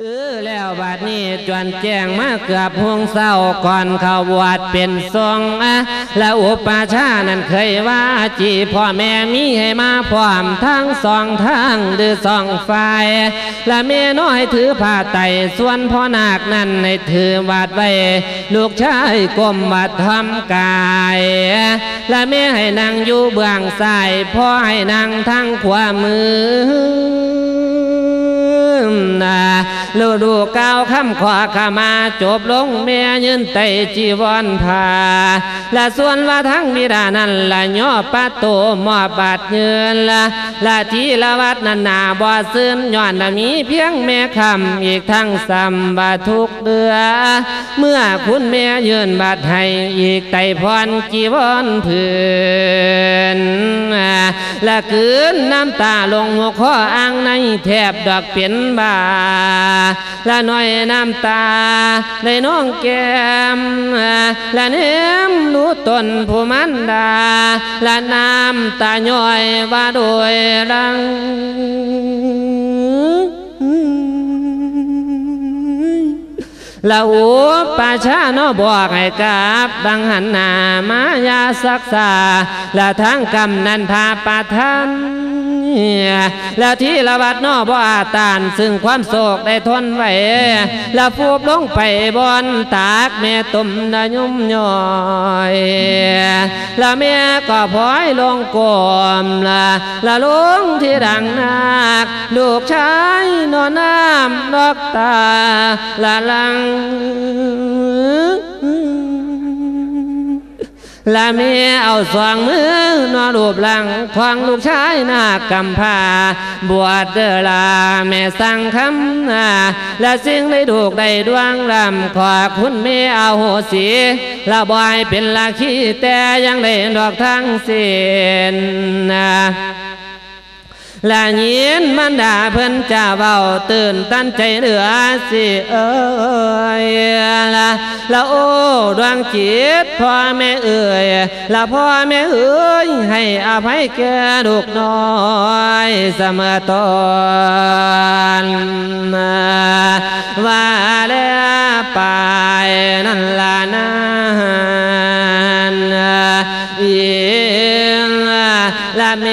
เออแล้วบัดนี้จวนแจ้งมาเกือบพวงเศร้าก่อนเขาบวชเป็นทรงอะแล้วอุปชานั้นเคยว่าจีพ่อแม่มีให้มาพร้อมทั้งสองทางหรือสองฝ่ายและแม่น้อยถือผ้าไตส่วนพ่อนาคนั้นในถือบาดไว้ลูกชายก้มบาดทำกาย และแม่ให้นั่งอยู่เบื้องซ้ายพ่อให้นั่งทั้งขวามือนา ลูดูก้าวคำขวาขามาจบลงเมียยืนไตจีวรผาและส่วนว่าทั้งมิดานั้นละย่อปะโตมอบบาดเงินละละทีละวัดนันนาบ่ซึนย้อนละมีเพียงแม่คำอีกทั้งสัมบาทุกเดือ เมื่อคุณแม่ยืนบาดให้อีกไตพรจีวรเพื่อนและคืนน้ำตาลงหัวข้ออ่างในแทบดอกเป็นบาละน้อยน้ำตาในน้องแก้มละเนมรู้ตนผู้มันดาละน้ำตาย้อยว่าโดยรังละอูป่าชาโนบอกให้กราบดังหันหนามายาศักษาละทั้งกำนันพาปาทัน แล้วที่ละวัดนอบอาตานซึ่งความโศกได้ทนไว้ละฟูบลงไปบอนตากแม่ตุ่มดายุ่มย่อยละแม่ก็พลอยลงกลมละละลงที่ดังนาคลูกชายนอนน้ำดอกตาละลัง และเมียเอาสองมือนอรูปหลังควางลูกชายหน้ากำพาบวชเดลาแม่สั่งคำนาและสิ่งได้ถูกได้ดวงลำขอคุณเมียเอาโหสีละบอยเป็นลาขี้แต่ยังได้ดอกทั้งเสิ้นนะ และยินมันด่าเพิ่นจะเบาตื่นตั้นใจเหลือสิเอ้ยละละโอ้ดวงจิตพ่อแม่เอ่ยละพ่อแม่เอ่ยให้อภัยแก่ลูกน้อยเสมอตอนว่าแล้วไปนั่นละนั้นอีละเม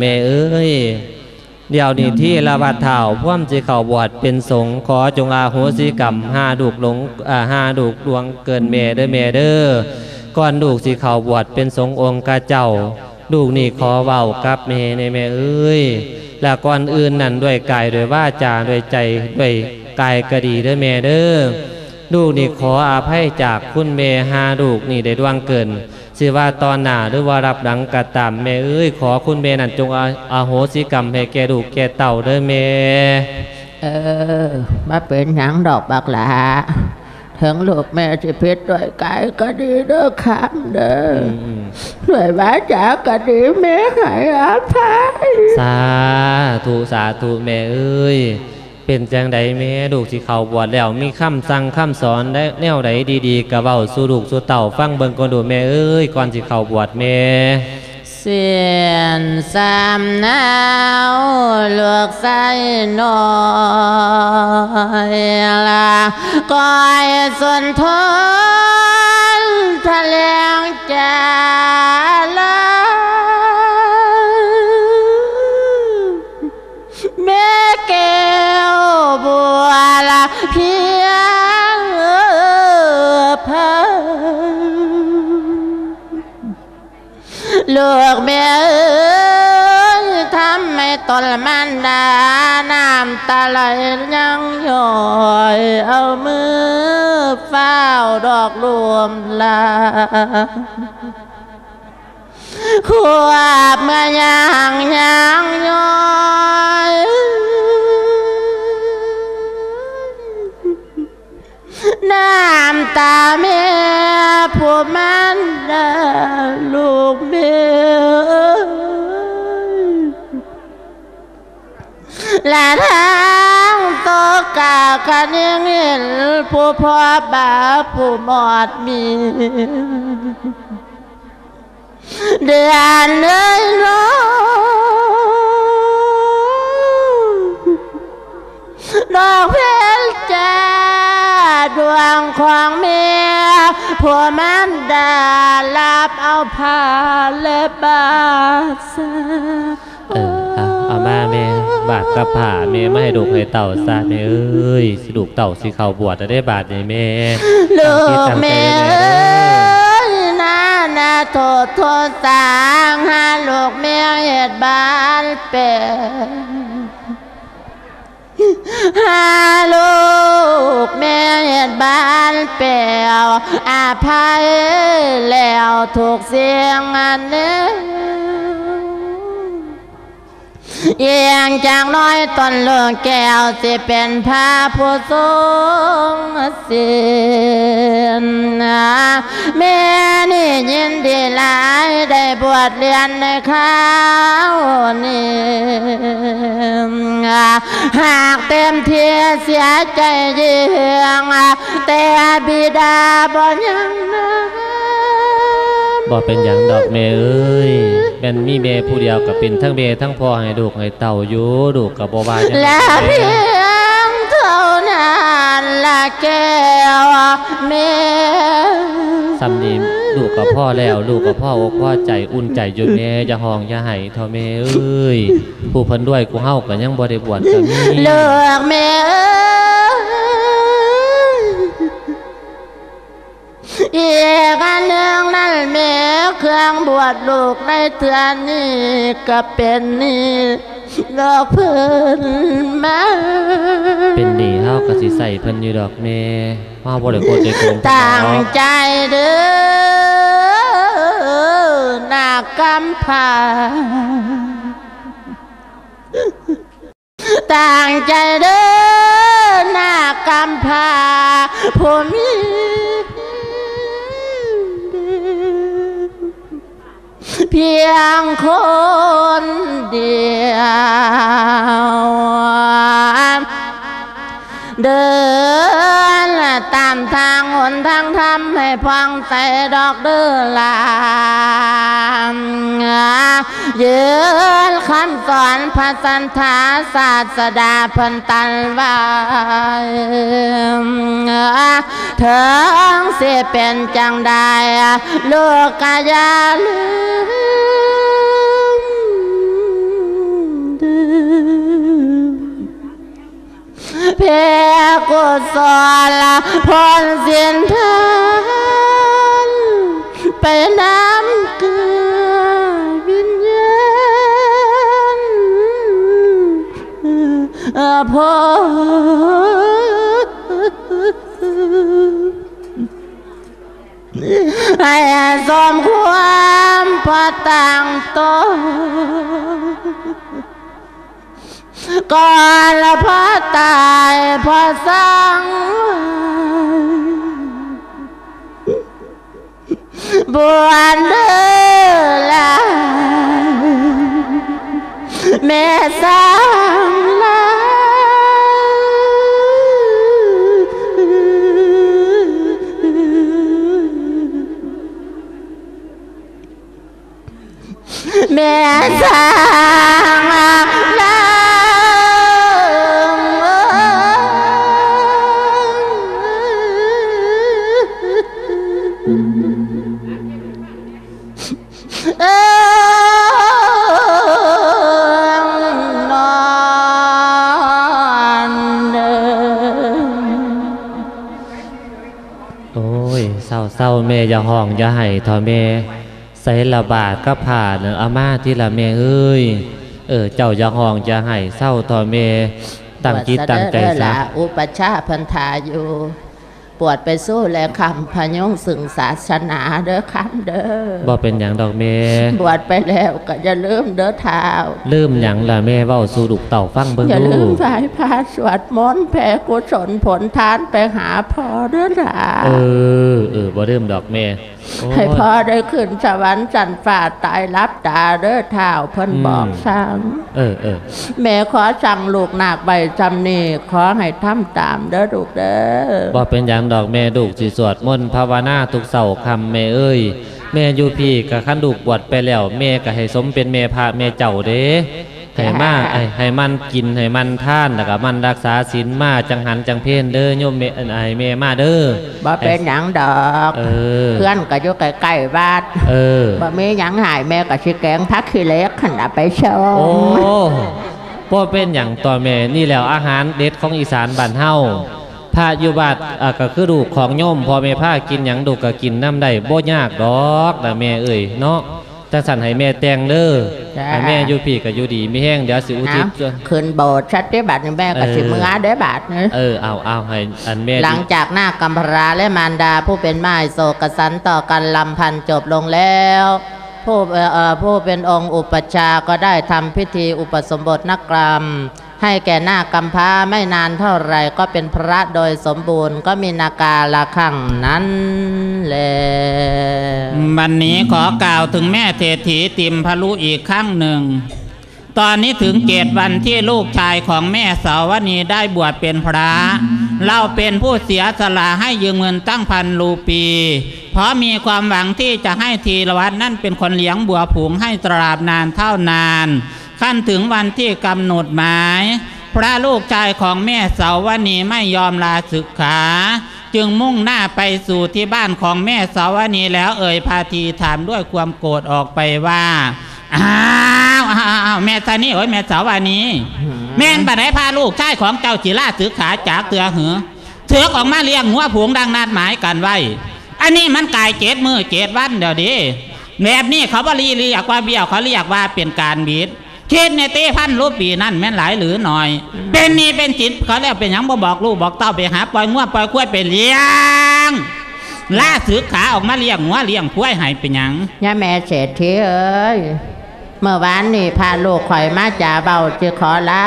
แม่เอ้ยเดี๋ยวนี้ที่ละวัดเท่าพ่วมสิเข้าบวชเป็นสงฆ์ขอจงอาโหสิกรรมห้าดูกหลงอ่าห้าดูกดวงเกินเมเด้อเมเด้อก่อนดูกสิเข้าบวชเป็นสงฆ์องค์กาเจ้า ดูกนี่ขอเว้ากับเมในแม่เอ้ยและก่อนอื่นนั่นด้วยกายด้วยว่าจาด้วยใจด้วยกายก็ดีเด้อเมเด้อลูกนี่ขออาภัยจากคุณเมหาลูกนี่ได้ดวงเกิน สิว่าตอนหน้าหรือว่ารับหลังกระตามแม่เอ้ยขอคุณเมนั่นจงอาอาโหสิกรรมให้แก่ลูกแก่เต่าเด้อแม่เออมาเป็นหยังดอกบักหลาถึงลูกแม่สิพิษด้วยกายก็ดีเด้อคำเด้อออืมด้วยวาจาก็ดีแม่ให้อภัยสาธุสาธุแม่เอ้ย เป็นจังใดแม่ลูกสิเขาบวชแล้วมีคำสั่งคำสอนได้แนวใดดีๆกะเว้าสู่ลูกสู่เต่าฟังเบิ่งก่อนดูแม่เอ้ยก่อนสิเขาบวชแม่เสียนสามนาวลวกใส่น้อยละก้อยส่วนทอ ลูกแม่เอ้ยทำให้ตนมันดาน้ำตาไหลยังย่อยเอามือเฝ้าดอกรวมลาขวบมื่อย่างยังย่อยน้ำตาแม่ผู้มัน ลูกเมียและทางโตกาคันยังเห็นผู้พ่อบาผู้หมอดมีเดือนเลยน้องดอกเพลจ้าดวงของเมีย ผัวมันดาลับเอาผ้าและบาดเสเออเอาเอามาแม่บาดกับผ่าแม่ไม่ให้ลูกให้เต่าซะแม่เอ้ยสิลูกเต่าสิเขาบวชจะได้บาดนี่แม่ลูกตั้งแม่ใจเอเด้อ้ยนานาโทษโทษสางหาลูกแม่เหตุบ้านเป็น ฮาลูกแม่เห็นบ้านเปลวอาภัยแล้วถูกเสียงอันนี้ เอียงจากน้อยต้นเลืองแก้วสิเป็นพระผู้ทรงศีลนะแม่นี่ยินดีหลายได้บวชเรียนในข้าวนี่หากเต็มเที่เสียใจเยียงแต่บิดาบ่ยังนะ บ่เป็นหยังดอกแม่เอ้ยแม่นมีแม่ผู้เดียวก็เป็นทั้งแม่ทั้งพ่อให้ลูกให้เต่าอยู่ลูกก็บ่ว่าหยังและเพียงเท่านั้นละแก้วเมซ้ำนี้ลูกกับพ่อแล้วลูกกับพ่ออกพ่อใจอุ่นใจอยู่แม่อย่าห้องอย่าให้เท่าแม่เอ้ยผู้เพิ่นด้วยกูเฮาก็ยังบ่ได้บวชก็มีเลือกแม่เอ้ย อีกอันหนึ่งนั่นแม่เครื่องบวชลูกในเทือนนี้ก็เป็นนี่เลิกเพิ่นมาเป็นหนี้เฮาก็สิใส่เพิ่นอยู่ดอกแม่เฮาบ่ได้โกรธได้โกงเพิ่นตั้งดอกใจเด้อหน้ากำพร้าตั้งใจเด้อหน้ากำพร้าผู้มี เพียงคนเดียว เดินตามทางหนทางทำให้พองใส่ดอกเดือลามยืนคำสอนพระสันธาศาสดาพันตันไว้เถิงเสียเป็นจังใดลูกกายาลืม เพกุศลพรสินทานไปน้ำเกลือวิญญาณออพอให้สมความพอต่างตน ก่อนละพอตายพ่อสังบวนเด้อละแม่สังละแม่สัง โอ้ยเศร้าเศร้าแม่อย่าห้องอย่าให้ท่าแม่ใส่ละบาทก็ผ่านอาม่าที่ละแม่เอ้ยเออเจ้าอย่าห้องอย่าให้เศร้าท่าแม่ตั้งจิตตั้งใจซะอุปชาพันธาอยู่ ปวดไปสู้แลคำพยงสึงศาสนาเด้อคำเด้อบ่เป็นหยังดอกแม่บวชไปแล้วก็อย่าลืมเด้อเท้าลืมหยังล่ะแม่เว้าสู่ลูกเต่าฟังเบิ่งอย่าดูลืมไหว้พระสวดมนต์แผ่กุศลผลทานไปหาพ่อเด้อล่ะเออเอออบ่ลืมดอกแม่โอ้ย ให้พ่อได้ขึ้นสวรรค์สันฟ้าตายรับตาเด้อเท้าเพิ่นบอกสั่งเออเออแม่ขอสั่งลูกนาคใบจำนี่ขอให้ทำตามเด้อลูกเด้อบ่เป็นหยังดอกแม่ลูกสิสวดมนต์ภาวนาทุกเสาร์คำแม่เอ้ยแม่อยู่พี่ก็คันลูกบวชไปแล้ว แม่ก็ให้สมเป็นแม่พระแม่เจ้าเด้ ให้มาไอ้ให้มันกินให้มันท่านแล้วก็มันรักษาศีลมาจังหันจังเพนเด้อโยมแม่เอิ้นให้แม่มาเด้อบ่เป็นหยังดอกเออเพื่อนก็อยู่ใกล้ๆบ้านเออบ่มีหยังหายแม่ก็สิแกงพักขี้เหล็กขันเอาไปชมโอ้พ่เป็นอย่างต่อแม่นี่แล้วอาหารเด็ดของอีสานบ้านเฮาพาอยู่บาดอะก็คือลูกของโยมพอแม่พากินหยังดูกก็กินน้ำได้บ่ยากดอกนะแม่เอ้ยเนาะ จังสั่นให้แม่แต่งเด้อให้แม่อยู่พี่ก็อยู่ดีมีแห้งเดี๋ยวสิอุทิศนะขึ้นโบสถ์ชัดที่บัดนี้แม่ก็สิเออมือได้บาดนี้เออเอาเอาให้อันแม่หลังจากหน้ากัมพราและมารดาผู้เป็นม่ายโศกสันต่อกันลำพันจบลงแล้ว ผู้เอ่อเอ่อผู้เป็นองค์อุปชฌาย์ก็ได้ทำพิธีอุปสมบทนักกรรม ให้แก่หน้ากัมพร้าไม่นานเท่าไรก็เป็นพระโดยสมบูรณ์ก็มีนาการะขังนั้นแลวันนี้ขอกล่าวถึงแม่เศรษฐีติมพลุอีกครั้งหนึ่ง ตอนนี้ถึงเกตวันที่ลูกชายของแม่สาวนีได้บวชเป็นพระเราเป็นผู้เสียสละให้ยืมเงินตั้งพันรูปี เพราะมีความหวังที่จะให้ทีละวัดนั่นเป็นคนเลี้ยงบัวผงให้ตราบนานเท่านาน ขั้นถึงวันที่กำหนดหมาย พระลูกชายของแม่สาวนีไม่ยอมลาศึกขา จึงมุ่งหน้าไปสู่ที่บ้านของแม่สาวนีแล้วเอ่ยพาทีถามด้วยความโกรธออกไปว่าอ้าวอ้าวอ้าวแม่ตานี่โอ้ยแม่สาวานีแม่นบัดไหนพาลูกชายของเจ้าจิราศึกขาจากเตือหือเถือกออกมาเลี้ยงหัวผงดังนัดหมายกันไว้ อันนี้มันกายเจ็ดมือเจ็ดวันเดี๋ยวดิแบบนี้เขาบรีเรียกว่าเบี้ยวเขาเรียกว่าเป็นการบิด คิดในเต้พันรูปปีนั่นแม่นหลายหรือหน่อย เป็นนี่เป็นจิตเขาแล้วเป็นหยังบ่บอกลูกบอกเต้าไปหาปล่อยงัวปล่อยกล้วยไปเลี้ยงล่าสือขาออกมาเลี้ยงงัวเลี้ยงกล้วยให้เป็นหยังย่าแม่เศรษฐีเอ้ยเมื่อวานนี่พาลูกข่อยมาจ่าเบาจะขอลา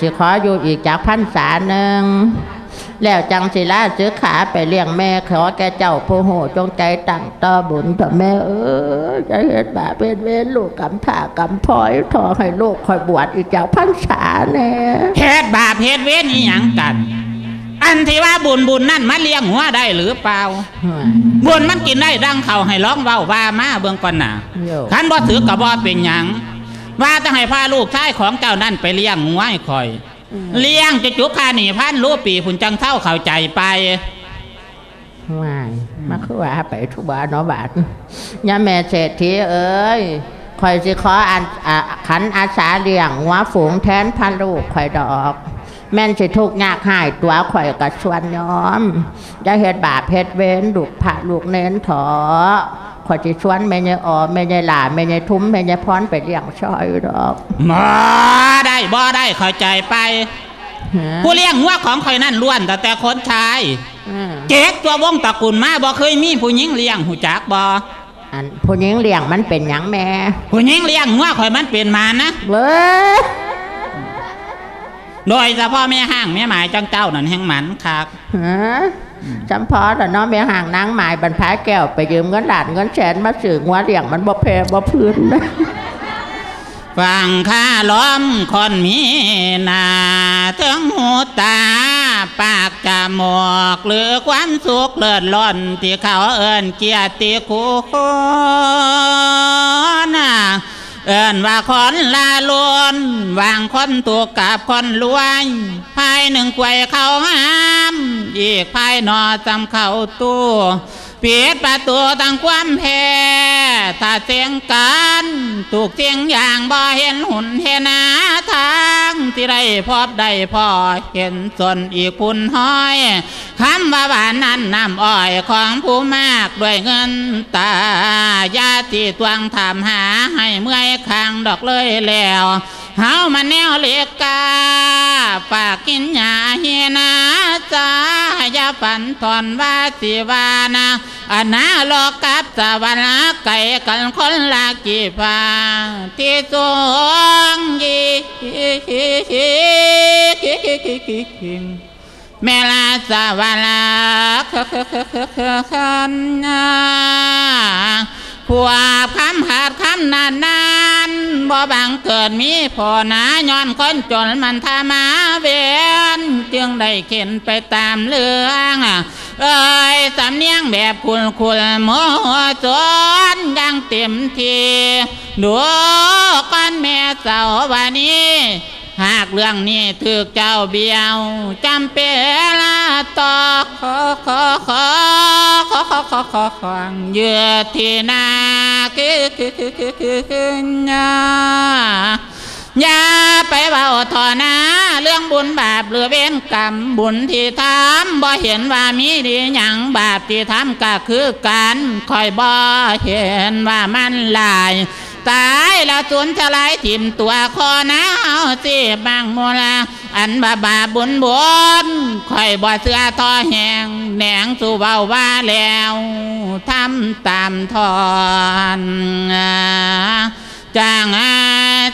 จะขออยู่อีกจากพันษาหนึ่ง แล้วจังสิลาซื้อขาไปเลี้ยงแม่ขอแกเจ้าผู้โหจงใจตั้งต่อบุญต่อแม่เอ้ยจะเห็นบาปเป็นเวรลูกกำผ่ากำพลอยทอให้ลูกข่อยบวชอีกจากพันษาแน่เฮ็ดบาปเฮ็ดเวรนี่หยังกัน อันที่ว่าบุญบุญนั่นมาเลี้ยงหัวได้หรือเปล่า บุญมันกินได้ดังเขาให้ร้องเว้าว่ามาเบิ่งก่อนน่ะโยขันบ่ถือกับบ่เป็นหยังว่าต้องให้พาลูกชายของเจ้านั่นไปเลี้ยงงัวให้คอย เลี้ยงจะจุกคาหนีพันรู้ปีผุนจังเท่าเข้าใจไปว่มาคือว่าไปทุกบานเนาะบาทยาแม่เศรษฐีเอ้ยคอยสิขออันอะขันอาสาเลี้ยงหัวฝูงแทนพันลูกข่อยดอก แม่นสิทุกข์ยากหายตัวข่อยกับชวนย้อมจะเฮ็ดบาปเฮ็ดเว้นลูกพระลูกเน้นถอ ข่อยสิชวนแม่ยายออแม่ยายหลาแม่ยายทุ้มแม่ยายพรไปเลี้ยงชอยดอกบ่ได้บ่ได้เข้าใจไปฮะผู้เลี้ยงหัวของข่อยนั่นล้วนแต่แต่คนชายอืมเจ๊กตัววงตระกูลมาบ่เคยมีผู้หญิงเลี้ยงหูจักบ่อันผู้หญิงเลี้ยงมันเป็นหยังแม่ผู้หญิงเลี้ยงหัวข่อยมันเป็นมานะเว้ยโดยเฉพาะแม่ห้างแม่หมายจังเจ้านั่นแห่งหมันคักฮะ จำพอแต่น้องเมียห่างนางหมายบรรพายแก้วไปยืมเงินหลานเงินแสนมาสื่องัวเลี้ยงมันบ่แพบ่พื้นนฟังข้าล้อมคนมีนาถึงหูตา ปากจมูกหรือความสุขเลิศล้นที่เขาเอิ้นเกียรติคุณน่ะ เอิ้นว่าคนลาลวนวางคนตัวกับคนรวยภายหนึ่งกวยเขาห้าม อีกภายนอจำเขาตู้ ปิดประตูตั้งความแพ้ถ้าเสียงกันถูกเสียงอย่างบ่เห็นหุ่นเห็นหนาทางที่ได้พบได้พอเห็นส่วนอีกคุณห้อยคำว่าหวานนั้นน้ำอ้อยของผู้มากด้วยเงินตายาที่ตวงถามหาให้เมื่อยคางดอกเลยแล้ว เฮามาแนวเล็กกาฝากกินยาเฮนาจ้ายาฝันทอนว่าสิวานะอันนาลอกกับสวรรค์ไก่กันคนละกี่พาที่สวงยีแม่ลาสวาลาคือคือคือคือคือคันนา ขวบคำหาดคำนานนานบ่บังเกิดมีพอหนาย้อนคนจนมันทามาเวียนจึงได้เข็นไปตามเรื่องเอ้ยสำเนียงแบบคุณคุณโมจนยังเต็มทีดูก้อนแม่เสาวันนี้ หากเรื่องนี้ถือเจ้าเบี้ยวจำเป็นละต่อขอขอขอขอขอขอขอขอเยือที่นาคือคือคือคือคือคือย่าไปเบาทอนะ เรื่องบุญบาปหรือเว้นกรรมบุญที่ทำบ่เห็นว่ามีดีหยังบาปที่ทำก็คือการคอยบ่เห็นว่ามันลาย ตายแล้วสูญทลายทิ่มตัวคอหนาวสิบางโมลาอันบาบาบุญบุญคอยบ่เสื้อทอแหงแหนงสู่เบาว่าแล้วทำตามทอนจางอา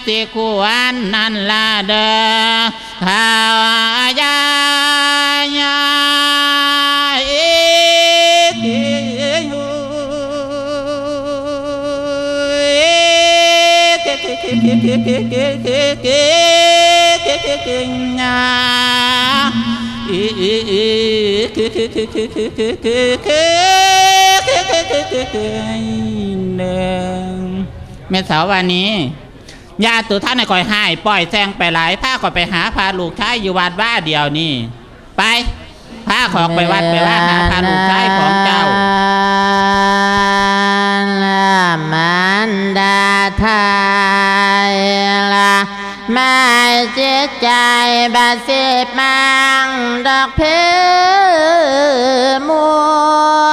สิควรนั่นละเดอข้าวยายาอี แม่สาววันนี้ญาติตัวท่านก่อยหายปล่อยแซงไปหลายผ้าก่อยไปหาพาลูกชายอยู่วัดว่าเดียวนี่ไปพาขอไปวัดไปว่าหาพาลูกชายของเจ้า มันดาไทยละไม่จิตใจบาสิบมังดอกเพมว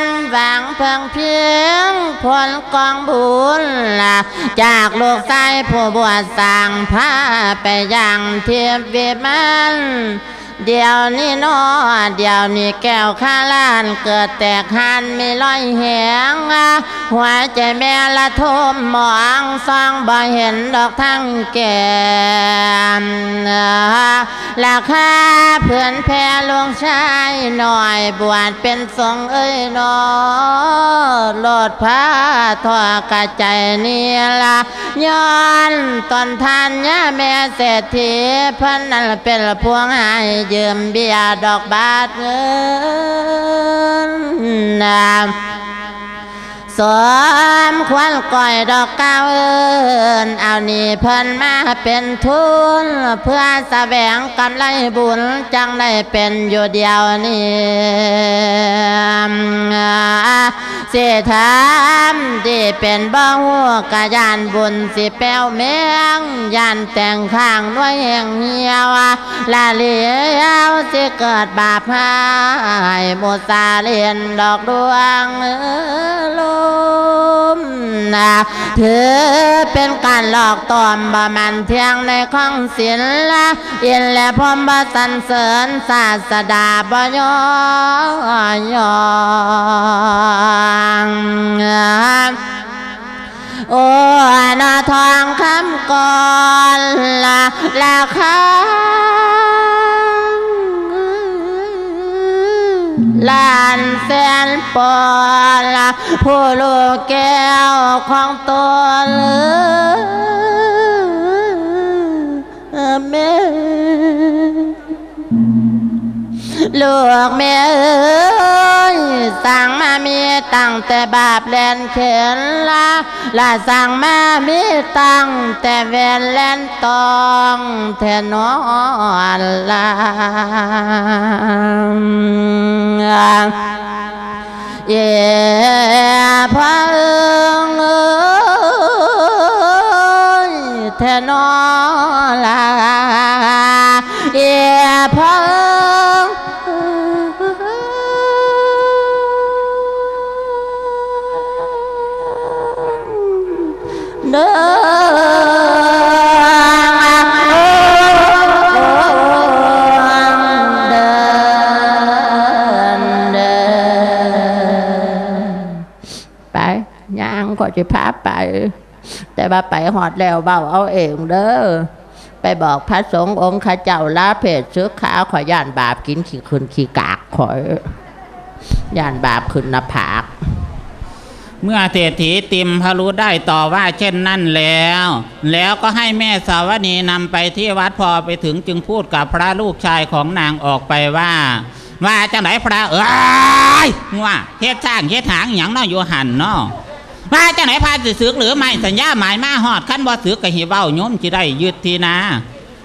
นหวังเพียงเพียงผลกองบุญละจากลูกชายผู้บวชสั่งพาไปยังเทียบวิมัน เดี๋ยวนี้นอเดี๋ยวนี้แก้วข้าล้านเกิดแตกหันมีรอยแหงหัวใจแม่ละทมมองซองบ่เห็นดอกทั้งแก้มราคาเพื่อนแพ้ลวงชายหน่อยบวชเป็นทรงเอ้ยนอโลดผ้าทอกระใจนี่ละย้อนตอนทานยาแม่เศรษฐีพันนั่นเป็นพวงห้ยืยืมเบียดอกบาทเงินนะ สมควรก่อยดอกเก้าเอินเอานี่เพิ่นมาเป็นทุน เพื่อแสวงกำไรบุญจังได้เป็นอยู่เดียวนี่เสิถามที่เป็นบ้าหัวกะยานบุญสิแป้วแมงยานแต่งข้างด้วยแห่งเหียวลาเลียวสิเกิดบาปหายโมซาเลียนดอกดวงลมนะถือเป็นการหลอกตอมบ่มันเที่ยงในข้องศิลละอินและพรมบสรรเสริญศาสดาบ่ยอยองโอ้นาทองคำก่อนละละคา ลานแสนปอนละผู้ลูกแก้วของตัวเลย ลูกแม่เอ้ยสั่งมามีตั้งแต่บาปแลนเข็นละละสั่งมามีตั้งแต่เวนแลนตองแทนอนละเย่พระเอิงเอ้ยแทนอละเย่พระ จะพาไป แต่ว่าไปหอดแล้วเบาเอาเองเด้อไปบอกพระสงฆ์องค์ข้าเจ้าลาเพศซื้อขาขอย่านบาปกินขี้คืนขี้กากขอยย่านบาปขึ้นน้ากเมื่อเศรษฐีติมพรู้ได้ต่อว่าเช่นนั้นแล้ว แล้วก็ให้แม่สาวนีนำไปที่วัดพอไปถึงจึงพูดกับพระลูกชายของนางออกไปว่า ว่าจังไหนพระเอ้ยว่าเฮ็ดสร้างเฮ็ดหางหยังเนาะอยู่หันเนาะ พาจังไหนพาสิสึกหรือไม่สัญญาหมายมาหอดขั้นบ่สึกกะหิเว้าโยมสิได้ยึดทีนา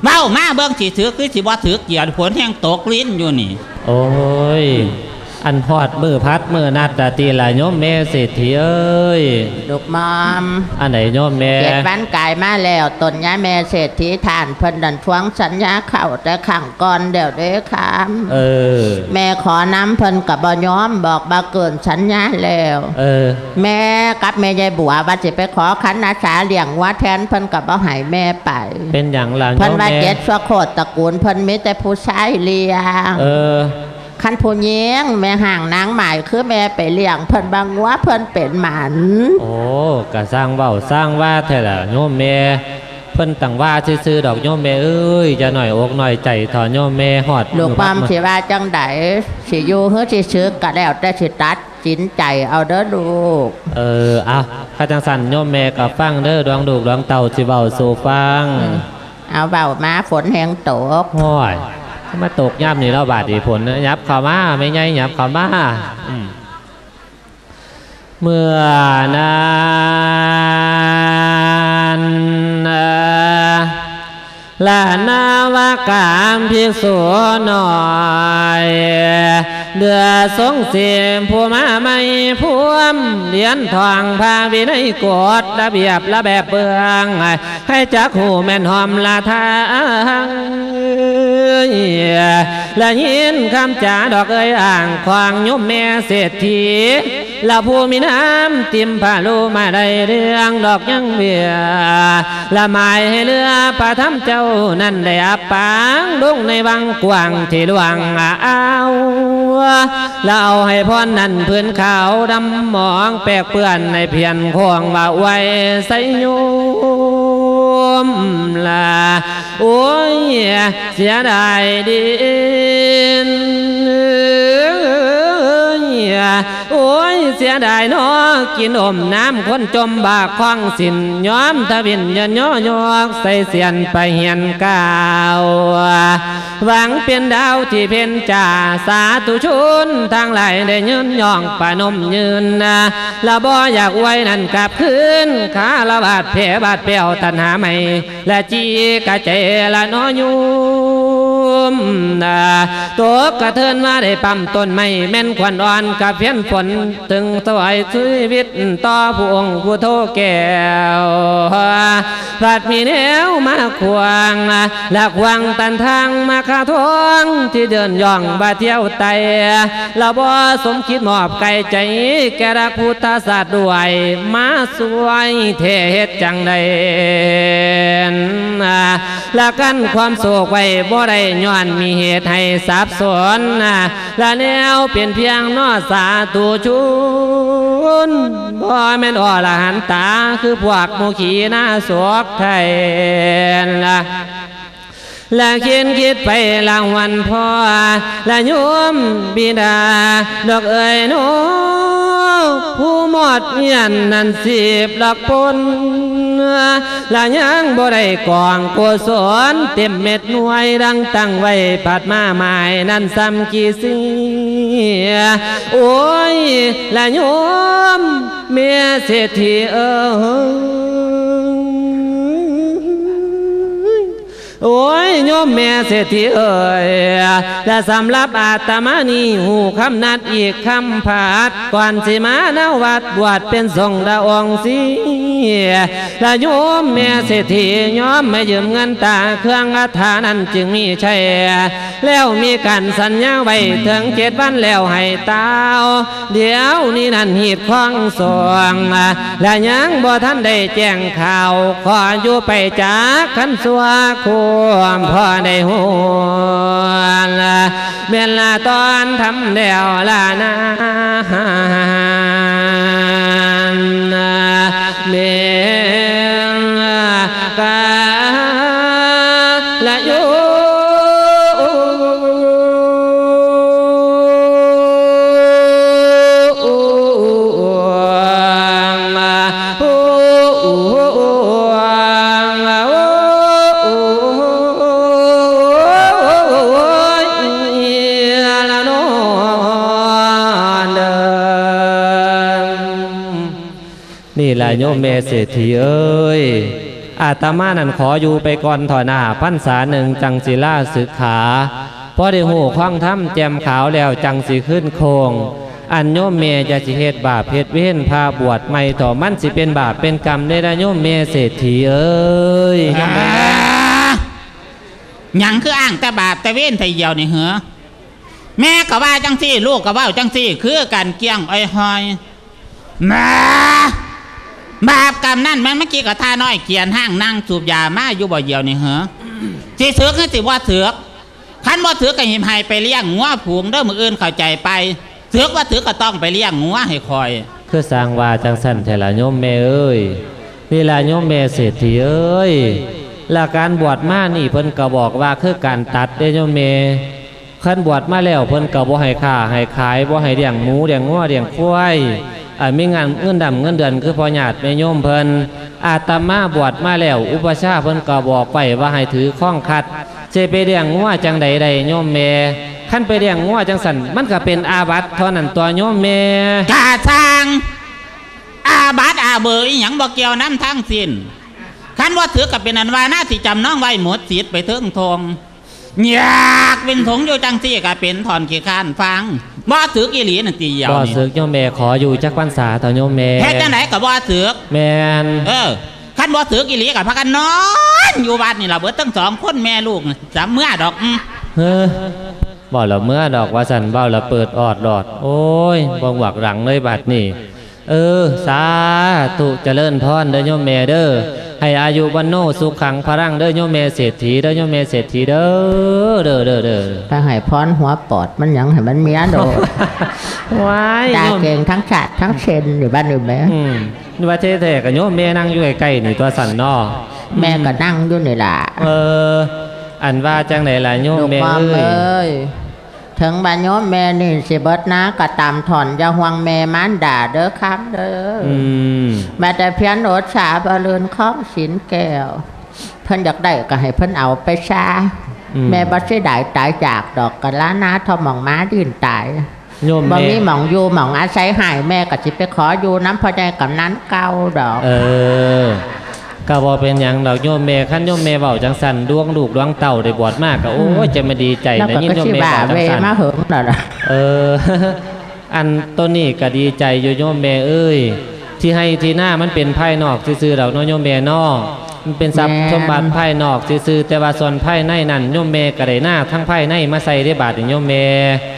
เว้ามาเบิ่งสิสึกคือสิบ่สึกเกียวผลแห่งตกลิ้นอยู่นี่ โอ้ย อันพอดมือพัดมือนัดดาตีละโยมแม่เศรษฐีเอ้ยลูกมอม อันไหนโยมแม่เจ็ดวันกายมาแล้วตนยาแม่เศรษฐีทานเพิ่นดันทวงสัญญาเข่าแต่ขังก่อนเดี๋ยวเด้อครับเออ แม่ขอน้ำเพิ่นกับบย้อมบอกบาเกินสัญญาแล้ว เออ แม่กับแม่ยายบัวว่าสิไปขอขันอาสาเลี้ยงวัดแทนเพิ่นกับบ่ให้แม่ไป เป็นอย่างหลังโยเพิ่นมว่าแม่เจ็ดชั่วโคตรตระกูลเพิ่นมีแต่ผู้ชายเลี้ยง เออ คันผู้หญิงแม่ห่างนางหมายคือแม่ไปเลี้ยงเพิ่นบางว่าเพิ่นเป็นหมันโอ้กะสร้างเบ้าสร้างว่าแท้ละโยมแม่เพิ่นตั้งว่าซื่อๆดอกโยมแม่เอ้ยจะหน่อยอกหน่อยใจถอนโยมแม่ฮอดลูกมือควาพัมดสิว่าจังไดสิอยู่เฮือสิซื้อก็แล้วแต่สิตัดสินใจเอาเด้อลูก เออเอาข้าจังสันโยมแม่กับฟังเด้อดวงดูกดวงเต่าสิเบาสู่ฟัง เอาเบามาฝนแหงตกห้อย มาตกย่ำนี่เราบาดอีผลนะยับเข้ามาไม่ไงยับเข้ามาอืมเมื่อนานเอ่อลานาวากามภิกษุหน่อย เดือสงเสียมผู้มาไม่พวมเหรียญทองพาวินัยกฎระเบียบระแบบเบืองให้จักหูแม่นหอมละทางและยินคำจ่าดอกเอ้ยอ่างควางยุมแม่เศรษฐีและผู้มีน้ำติมผาลูมาได้เรื่องดอกยังเบียละหมายให้เรือประทับเจ้านั่นได้อับปางลงในวังกว้างที่หลวงอ้าวแล้วเอาให้พรนั่นพื้นขาวดำหมองแปกเปื้อนในเพียนควงว่าไว้ใส่โยมลาโอ้ยเสียดายดิน โอ้ยเสียดายเนาะกินอมน้ำคนจมบากคล้องสินย้อมทวินยนย่อยอกใส่เสียนไปเหียนกาวหวังเป็นดาวที่เพ่นจ่าสาธุชุนทางไหลได้ยืนย่องปานมยืนนะละบ่อยากไว้นั่นกลับคืนขาละบาดแผลบาดเปี้ยวตันหาไม่และจีกะเจละน้อยยุมนะ ตัวกระเทินมาได้ปั๊มต้นไม้แม่นควันอ่อนกับเพี้ยนฝนถึงสวยชีวิตต่อผู้องค์ผู้โทแก้วพลัดมีแนวมาขวางและขวางตันทางมาคาทองที่เดินย่องบาเที่ยวไตละบ่สมคิดมอบไก่ใจแกรักพุทธศาสตร์ด้วยมาสวยเทเฮ็ดจังใดละกันความโศกไว้บ่ได้ย้อนมีเหตุให้สับสนและแนวเป็นเพียงนอสาตูชุนบ่แม่นอรหันตาคือพวกมูขีหน้าสวกไทยละและคิดคิดไปรางวันพ่อและโยมบิดาดอกเอ๋ยโน ผู้หมดเมียนนั่นสิบหลักปนและยังบ่ได้กองกุศลเต็มเม็ดหน่วยดังตั้งไว้ปัดมาหมายนั่นซ้ำกี่สีโอ้ยและโยมเมียเศรษฐีเออ โอ้ยโยมแม่เศรษฐีเอ่ยและสำหรับอาตมานี่หูคำนัดอีกคำผาดก่อนสิมาณวัดบวชเป็นทรงดาองค์สีและโยมแม่เศรษฐียอมไม่ยืมเงินตาเครื่องอัฐานั้นจึงมีใช่แล้วมีการสัญญาไว้ถึงเจ็ดวันแล้วให้ตาเดี๋ยวนี้นั่นหีบคล้องสวงและยังบ่ท่านได้แจ้งข่าว ขออยู่ไปจากขันสัวความพ่อได้หัวเวลาตอนทำแล้วลานาเม โยมแม่เศรษฐีเอ้ยอาตมานั่นขออยู่ไปก่อนถอยหน้าพันษาหนึ่งจังสิล่าสึกขาพอได้หูคว้างถ้ำแจมขาวแล้วจังสิขึ้นโคงอันโยมเมจะสิเหตุบาปเพศเว้นพาบวชไม่ต่อมันสิเป็นบาปเป็นกรรมในระโยมเมเศรษฐีเอ้ยหยังคืออ้างแต่บาปแต่เว้นไทยเดียวนี่เหรอแม่ก็ว่าจังซี่ ลูกก็ว่าจังซี่ คือการเกี้ยงอ้อยหอยมา บาปกรรมนั่นมันเมื่อกี้ก็ท่าน้อยเกียนห้างนั่งสูบยามาอยู่บ่เดียวนี่เหรอสิเสือกคือสิว่าเสือกคันบ่าเสือกก็หิมให้ไปเลี้ยงงัวผูงเด้อมืออื่นเข้าใจไปเสือกว่าเสือกก็ต้องไปเลี้ยงงัวให้คอย คือสร้างว่าจังสันแต่ละโยมแม่เอ้ยนี่ละโยมแม่เศรษฐีเอ้ยและการบวชมานี่เพิ่นก็บอกว่าคือการตัดเด้โยมแม่ขันบวชมาแล้วเพิ่นก็บ่ให้ค่าให้ขายบ่ให้เลี้ยงหมูเลี้ยงงัวเลี้ยงควาย มีงานเงินดำเงินเดือนคือพอญาติแม่โยมเพิ่นอาตมาบวชมาแล้ว อุปชาเพิ่นก็บอกไว้ว่าให้ถือข้องคัดสิไปเลี้ยงงัวจังใดใดโยมแม่ขั้นไปเลี้ยงงัวจังสันมันก็เป็นอาบัตเท่านั้นตัวโยมแม่กาทางอาบัตอาเบอร์อีหยังบ่เกี่ยวน้ำทั้งสิ้นคันว่าถือกับเป็นอันว่าหน้าที่จำน้องไว้หมดสิทธิ์ไปเถิงทองอยากเป็นถงอยู่จังซี่ก็เป็นถอนขี้ข้านฟัง บ่ถือกิลีนั่นตีเหี่ยวบ่นี่สึกโยมแม่ขออยู่จักพรรษาเต่อโยมแม่เฮ็ดจังไหนก็บ่ถือกแม่นเออคันบ่ถือกิลีก็พากันนอนอยู่บ้านนี่ล่ะเบิดทั้งสองคนแม่ลูกจำเมื่อดอกอืมเฮ้อบ่ละเมื่อดอกว่าสันเบ้าละเปิดออดดอด โอ้ยบ่หวักหลังเลยบัดนี่เออ สาธุเจริญพรเด้อโยมแม่เด้อ ให้อายุวันโนสุขังพลังเด้อโยมแม่เศรษฐีเด้อโยมแม่เศรษฐีเด้อเด้อเด้อเด้อถ้าให้พรหัวปอดมันหยังให้มันเมียโดดว้ายตาโยมเก่งทั้งชาติทั้งเชนอยู่บ้านอยู่แม่อืมนี่ว่าเท่ๆกับโยมแม่นั่งอยู่ใกล้ๆนี่ตัวสั่นเนาะแม่ก็นั่งอยู่นี่ล่ะเอออันว่าจังไหนล่ะโยมลูกแม่มอมเอ้เอ้ยย ถึงบ้านโยมแม่นี่สิเบิดนะก็ตามถอนอยาห่วงแม่มารด่าเด้อครับเด้อออืมแม้แต่เพียนโอดสาบอลืนข้องสินแก้ว เพิ่นอยากได้ก็ให้เพิ่นเอาไปซาอืมแม่บ่สิได้ตายจากดอกกะล้านาทอหมองม้าดินตายโยมบ่แม่มีหมองอยู่หมองอาศัยหายแม่ก็สิไปขออยู่น้ำพ่อใดกับนั้นเก่าดอก เออ ก็บ่เป็นหยังดอกโยมแม่คันโยมแม่เว้าจังสั่นดวงลูกดวงเต่าได้บวชมากก็โอ้ยจะมาดีใจแล้วนะก็ยินก็โยมสิแม่บ่าเว้าจัเวงสั่นมาเหิงนั่นล่ะเอออันตัวนี้ก็ดีใจอยู่โยมแม่เอ้ยที่ให้ที่หน้ามันเป็นภายนอกซื่อๆดอกเนาะโยมแม่เนอมันเป็นทรัพย์สมบัติภายนอกซื่อๆแต่ว่าส่วนภายในนั่นโยมแม่ก็ได้หน้าทั้งภายในมาใส่ได้บาทนี่โยมแม่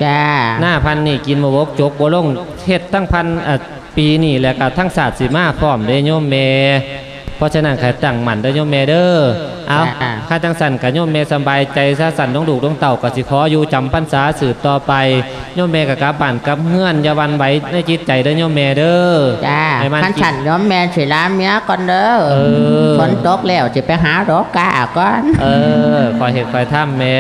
จ้าหน้าพันนี่กินมาวกจกบ่ลงเฮ็ดทั้งพันอะปีนี่แหละก็ทั้งศาสตร์สิมาพร้อมเด้โยมแม่ เพราะฉะนั้นใครตั้งมั่นเด้อโยมแม่เด้อเอาข้าจังสันกับโยมแม่สำบายใจซะสันต้องดูต้องเต่าก็สิขออยู่จำพรรษาสืบต่อไปโยมแม่กับกลับบ้านกลับเฮือนอย่าหวันไหวในจิตใจเด้อโยมแม่เด้อจ้าให้มันขันกิฉันย้อมแม่สิลาเมียก่อนเด้อเออฝนตกแล้วสิไปหาดอกกาก่อนเออคอยเหตุคอยถ้ำแม่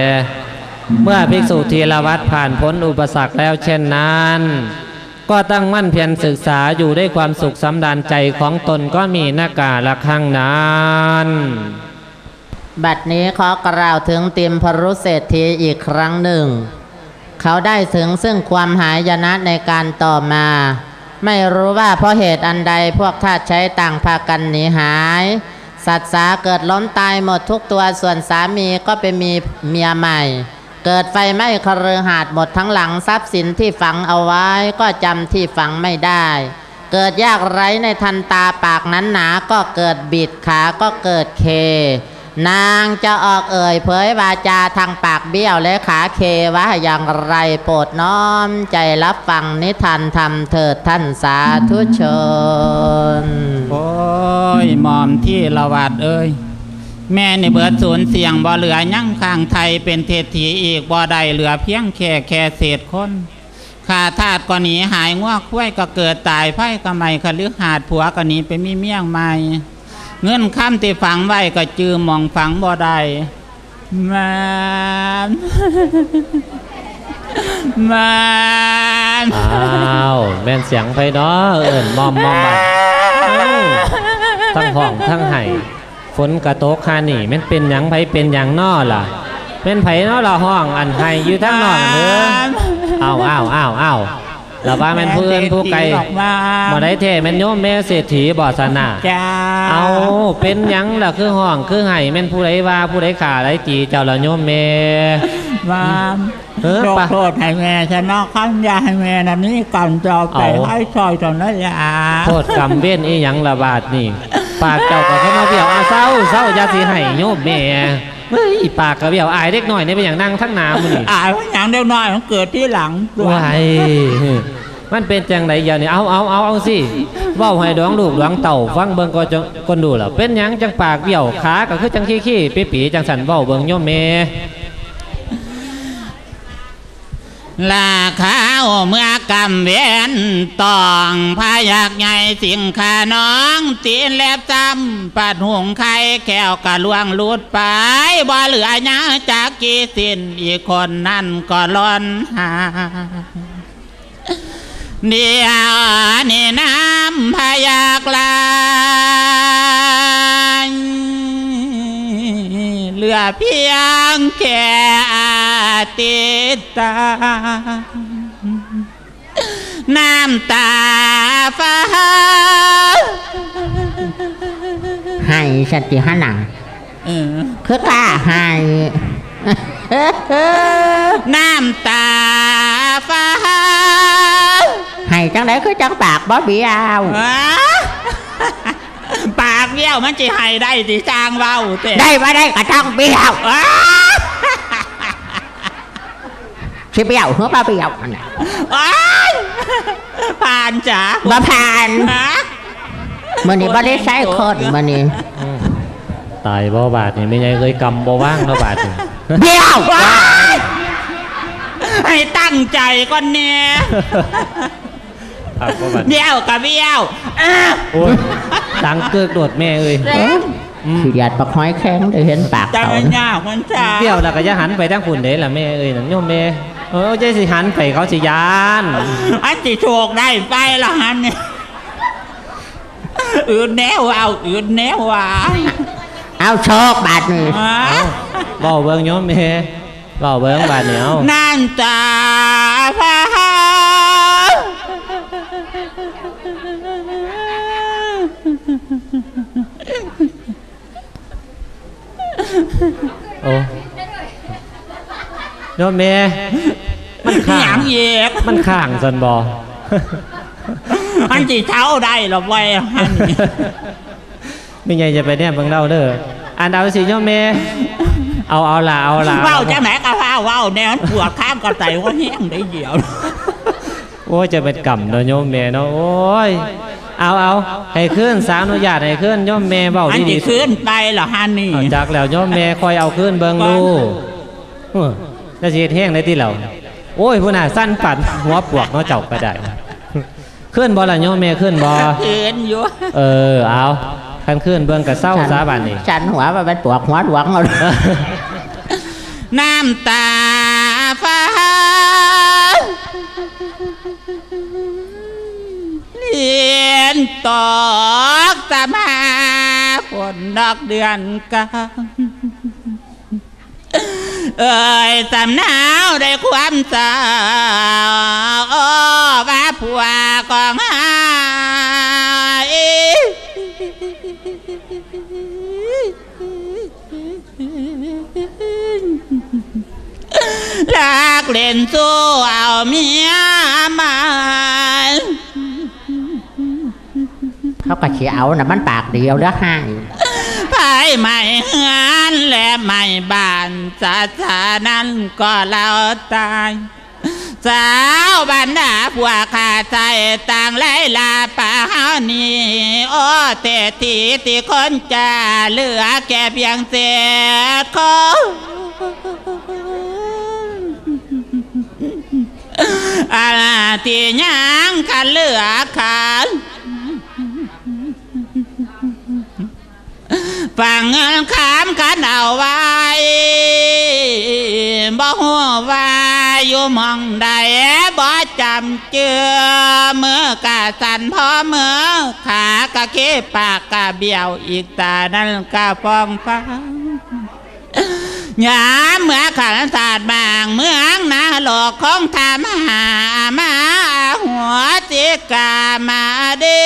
เมื่อภิกษุทีละวัดผ่านพ้นอุปสรรคแล้วเช่นนั้น ก็ตั้งมั่นเพียรศึกษาอยู่ด้วยความสุขสำดานใจของตนก็มีหน้ากาละข้างนั้นบัดนี้ขอกล่าวถึงติมพรุเศรษฐีอีกครั้งหนึ่ง เขาได้ถึงซึ่งความหายนะในการต่อมา ไม่รู้ว่าเพราะเหตุอันใดพวกทาสใช้ต่างพากันหนีหาย สัตว์สาเกิดล้มตายหมดทุกตัวส่วนสามีก็ไปมีเมียใหม่ เกิดไฟไหม้คฤหาสน์หมดทั้งหลังทรัพย์สินที่ฝังเอาไว้ ก็จำที่ฝังไม่ได้ เกิดยากไร้ในทันตาปากนั้นหนาก็เกิดบิดขาก็เกิดเคนางจะออกเอ่ยเผยวาจาทางปากเบี้ยวและขาเคว่าอย่างไรโปรดน้อมใจรับฟังนิทานธรรมเถิดท่านสาธุชน โอ้ยหมอมที่ละวัดเอ้ย แม่ในเบิดศูนย์เสียงบ่เหลือยั่งข้างไทยเป็นเทศถีอีกบ่ได้เหลือเพียงแค่แค่เศษคนข้าทาสก็หนีหายง่วกคุ้ยก็เกิดตายไพ่ก็ไม่คลึกหาดผัวก็หนีไปมีเมี่ยงใหม่เงินค้ำที่ฝังไว้ก็จือหมองฝังบ่ได้แมันแมันอ้าวแม่นเสียงไพเนาะเอิ่นมอมมอมบัดเอ้าทั้งห้องทั้งไห้ ฝนกระโตกคานี่แม่นเป็นหยังไผเป็นหยังนอล่ะเป็นไผเนาะล่ะห้องอันไห้อยู่ทั้งนอกเด้ออ้าวอ้าวอ้าวอ้าวแล้วว่าแม่นผู้อื่นผู้ไกลแม่เศรษฐีบอกว่าบ่ได้แท้แม่นโยมแม่เศรษฐีบ่สนะจ้าเอาเป็นหยังล่ะคือห้องคือไห้แม่นผู้ใดว่าผู้ใดขาไรตีเจ้าละโยมแม่ว่าเออโยกปะโทษให้แม่ฉันนอกข้ามยาให้แม่นะนี่ก่อนจะเอาไปเอาให้ซอยตอนนั้นยาโทษกรรมเว้นอีหยังละบาดนี่ ปากเจ้าก็เข้ามาเบี้ยวอาเศร้าเศร้าอย่าสิให้โยมแม่เฮ้ยอีปากก็เบี้ยวอายเด็กน้อยนี่เป็นอย่างนั่งทั้งน้ำมื้อนี่อายว่าอย่างเดียวน้อยมันเกิดที่หลังตัวว้ายมันเป็นจังไดอย่างนี้เอาเอาเอาเอาสิเว้าให้ดวงลูกดวงเต่าฟังเบิ่งก็จะคนดูล่ะเป็นหยังจังปากเบี้ยวขาก็คือจังขี้ๆปีๆจังสันเว้าเบิ่งโยมแม่ ลาข้าวเมื่อกำเวนตองพายักใหญ่สิ่งขาน้องตีนแลบจำปัดหงไข่แก้วกะลวงลุดไปบ่เหลือหยังจากกี่สิ้นอีกคนนั่นก็ล้อนหาเดียวนี่น้ำพยากลาย เหลือเพียงแค่อาติดตา น้ำตาฟ้าให้ฉันติหาหนังเออคือกล้าให้ น้ำตาฟ้าให้จังไดคือจังปากบ่เบี้ยวว้า ปากเบี้ยวมันจะให้ได้สิจางเว้าเต้ได้บ่ได้ก็ต้องเบี้ยวว้าสิเบี้ยวหัวบ่เบี้ยวอันน่ะว้ายผ่านจ๋าบ่ผ่านฮะมื้อนี้บ่ได้ใช้คนมื้อนี้ตายบ่บาดนี่ไม่ใช่เคยกำบ่ว่างเนาะบาดนี่เบี้ยวว้ายให้ตั้งใจก่อนเนี่ย ครับบ่บาดเบี้ยวกับเบี้ยวอะโอ้ยดังเกิกโดดแม่เอ้ยอืมคือญาติบักห้อยแข็งได้เห็นปากจะเขาเป็นยากมันจ้าเบี้ยวแล้วก็อย่าหันไปทางฝุ่นเด้ล่ะแม่เอ้ยนั่นโยมแม่เออใจสิหันไปเขาสิยานอันจิโชคได้ไปละฮันเนี่ยอื่นแนวเอาอื่นแนวว่าเอาโชคบาดนี้ฮะเว้าเบิ่งโยมแม่เว้าเบิ่งบาดนี่เอานั่นตาฟ้า โอ้โยมแม่มันหข้ายังงเหยียบมันข้างซันบ่มันจิเช้าได้หรอไว้ฮันนี่ไม่ไงจะไปเนี่ยเบิ่งเล่าเด้ออันเอาสิโยมแม่เอาเอาล่ะเอาล่ะเว้าจังไหนกะพ้าเว้าแนวปวดข้ามกระไตว่าแห้งได้เดียวโอ้ยจะเป็นกรรมเนาะโยมแม่เนาะโอ้ยเอาเอา ให้ขึ้นสาอนุญาตให้ขึ้นโยมแม่เว้าอันดีจิๆขึ้นไปเหรอฮันนี่เอาจากแล้วโยมแม่คอยเอาขึ้นเบิ่งดูเออน่าสิเฮ็ดแห้งได้ที่เราโอ้ยผู้น่ะสั้นปัดหัวปวกเนาะเจ้าก็ได้ขึ้นบ่ล่ะโยมแม่ขึ้นบ่ขึ้นอยู่เออเอาคันขึ้นเบิ่งก็เศร้าสาบานนี่ฉันหัวว่าเป็นปวกหัวหลวงเอาน้ำตาฟ้าเลีย นตอกตะมาฝนดอกเดือนกลางเอ่ยสำหนาวได้ความสาวอ้อว่าผัวของหายลักเล่นสู้เอาเมียมา เขาก็สิเอาน่ะมันปากเดียวเด้อให้ภายใหม่เฮือนและใหม่บ้านสาสานั้นก็เราตายสาวบรรดาผัวขาใจต่างไล่ลาป่าเฮานี่โอ้เตทีที่คนจะเหลือแค่เพียงเศษของอะไรที่ยังคันเหลือขาด ฟังเงินขามกันเอาไว้บ่หัวว่าอยู่มองใดบ่จำเจือมือกะสันพอเมื่อขากะเคปากกะเบี้ยวอีกตานั่นกะฟองฟังยามเมื่อขันศาสตร์บางเมืองนาหลอกของทามหามาหัวจิกามาดี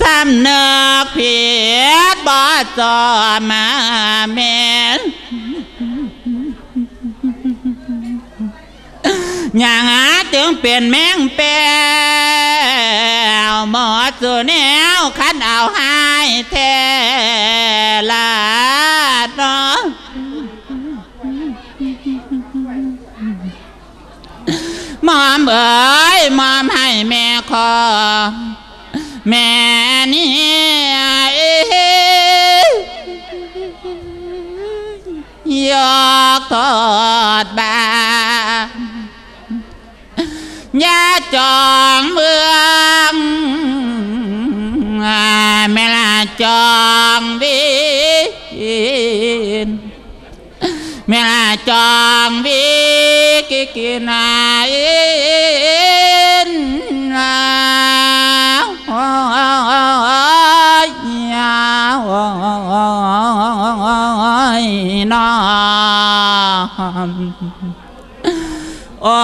สำเนึกผิดบ่จอมาแม่นอย่างหาจึงเป็นแมงแปวหมอสุแนวคันเอาให้แทลาดเนาะมอมเอ๋ยมอมให้แม่คอ mẹ ni giọt thọt bà. Nhà tròn mương mẹ là tròn viên. Mẹ là tròn viên kia kia này. นอโอ้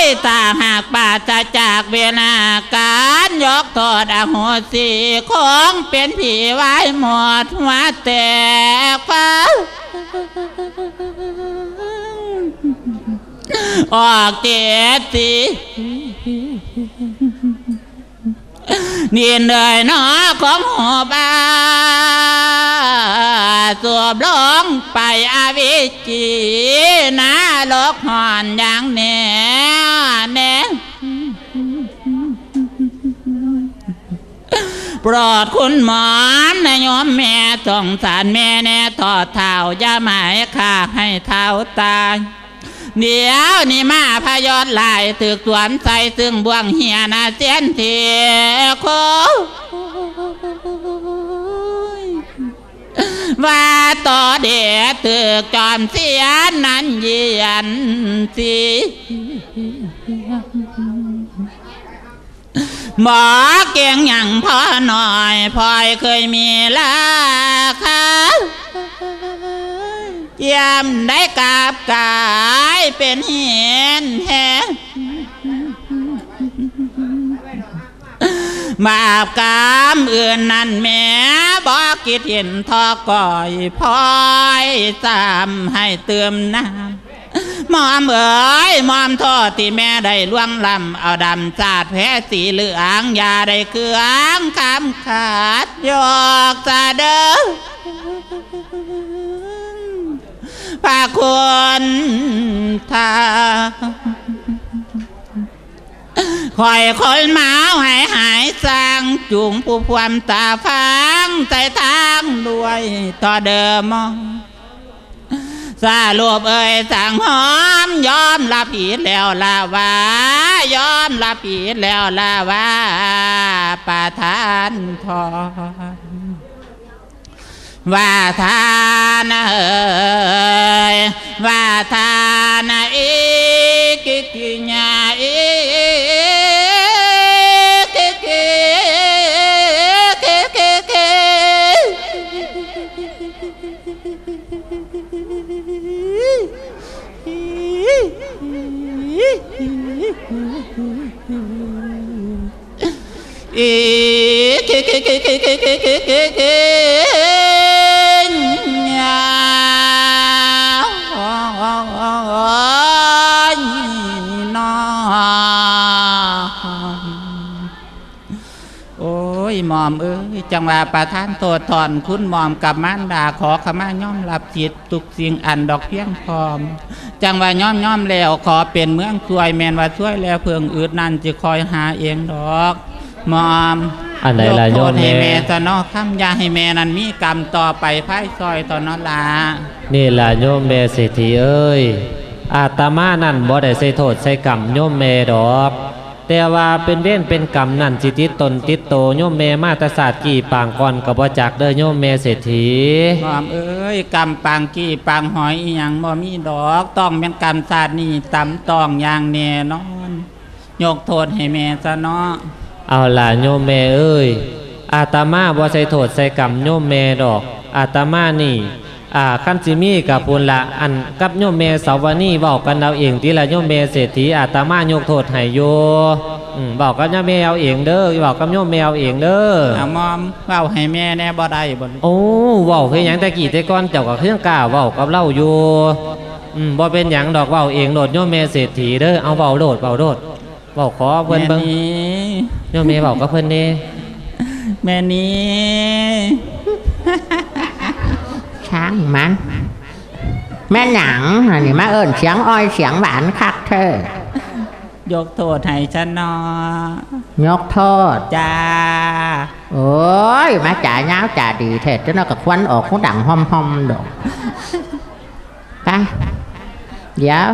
ยตาหากปาจะจากเวลาการยกโทษอโหสิของเป็นผีไว้หมดหัวแต่ฟ้าออกเจดสี นี่เลยเนาะของหัวบาสวบลงไปอาวิจีนาลกหอนอย่างแน่แน่โปรดคุณหมอนนะโยมแม่สงสารแม่แน่ทอดเท้าอย่าหมายค่าให้เท้าตาย เดี๋ยวนี่มาพยอดลายตึกสวนใส่ซึ่งบ่วงเหียนาเสียนเทียโคว่าต่อเดียตึกจอมเสียนั้นเยียนสีหมอเกียงอย่างพอหน่อยพลอยเคยมีราคา ยามได้กาบกายเป็นเห็นแฮบาปกรรมอื่นนั่นแม่บอกิดเห็นทอก่อยพลอยจำให้เติมน้ำมอมเอ๋ยมอมทอดที่แม่ได้ล่วงลำเอาดำจาดแพ้สีเหลืองยาได้เกลืองคำขาดยอกจาเด้อ พระคุณทาคอยคนเมาหายหายสร้างจุงผู้พวมตาฟังใจทางด้วยต่อเดิมสาลวบเอ่ยสั่งหอมยอมรับผิดแล้วลาวายอมรับผิดแล้วลาวาประทานทอ นว่าทานเอ่ยว่าทานอีกิกิญา มอมเอ้ยจังหวะประทานโทษถอนคุณมอมกับมารดาขอขมาย่อมรับจิตทุกสิ่งอันดอกเพียงพร้อม จังว่าย่อมย่อมแล้วขอเป็นเมืองช่วยแมนว่าช่วยแล้วเพื่องอืดนั่นจะคอยหาเองดอกมอมอันใดล่ะโยมให้แม่ตอนนอกคำอยาให้แม่นั้นมีกรรมต่อไปภายซอยตอนนอลานี่ล่ะโยมแม่เศรษฐีเอ้ยอาตมานั่นบ่ได้ใส่โทษใส่กรรมโยมแม่ดอก แต่ว่าเป็นเว้นเป็นกรรมนั่นสิติดตนติดโตโยมแม่มาแตศาสตร์กี่ปางก่อนก็บ่จักเด้อโยมแม่เศรษฐีหอมเอ้ยกรรมปางกี้ปางหอยอหยังบ่มีดอกต้องเป็นกรรมศาสตร์นี่ตำต้องอย่างแน่นอนยกโทษให้แม่ซะเนาะเอาล่ะโยมแม่เอ้ยอาตมาบ่ใส่โทษใส่กรรมโยมแม่ดอก อาตมานี่ อ่าคันสิมีกับปุนละอันกับโยมแม่สาวนีเว้ากันเอาเองที่ละโยมแม่เศรษฐีอาตมายกโทษให้โยอืมบอกกับโยมแม่เอาเองเด้อบอกกับโยมแม่เอาเองเด้อเอามอมเว้าให้แม่แน่บ่ได้บ่โอ้เว้าคือหยังแต่กี้แต่ก่อนเจ้าก็เครื่องกล้าเว้ากับเราอยู่อืมบ่เป็นหยังดอกเว้าเองโลดโยมแม่เศรษฐีเด้อเอาเว้าโลดเว้าโลดเว้าขอเพิ่นเบิ่งแม่นี้โยมแม่เว้ากับเพิ่นเด้แม่นี้ ช้างมันแม่หนังอันนี้มาเอิญเสียงอ้อยเสียงหวานคักเธอยกโทษให้ฉันเนาะยกโทษจ้าโอ้ยมาจ่าเงาวจ่าดีเถิดจนเรากับควันออกของดังหอมหอมๆดอกไปเดี๋ยว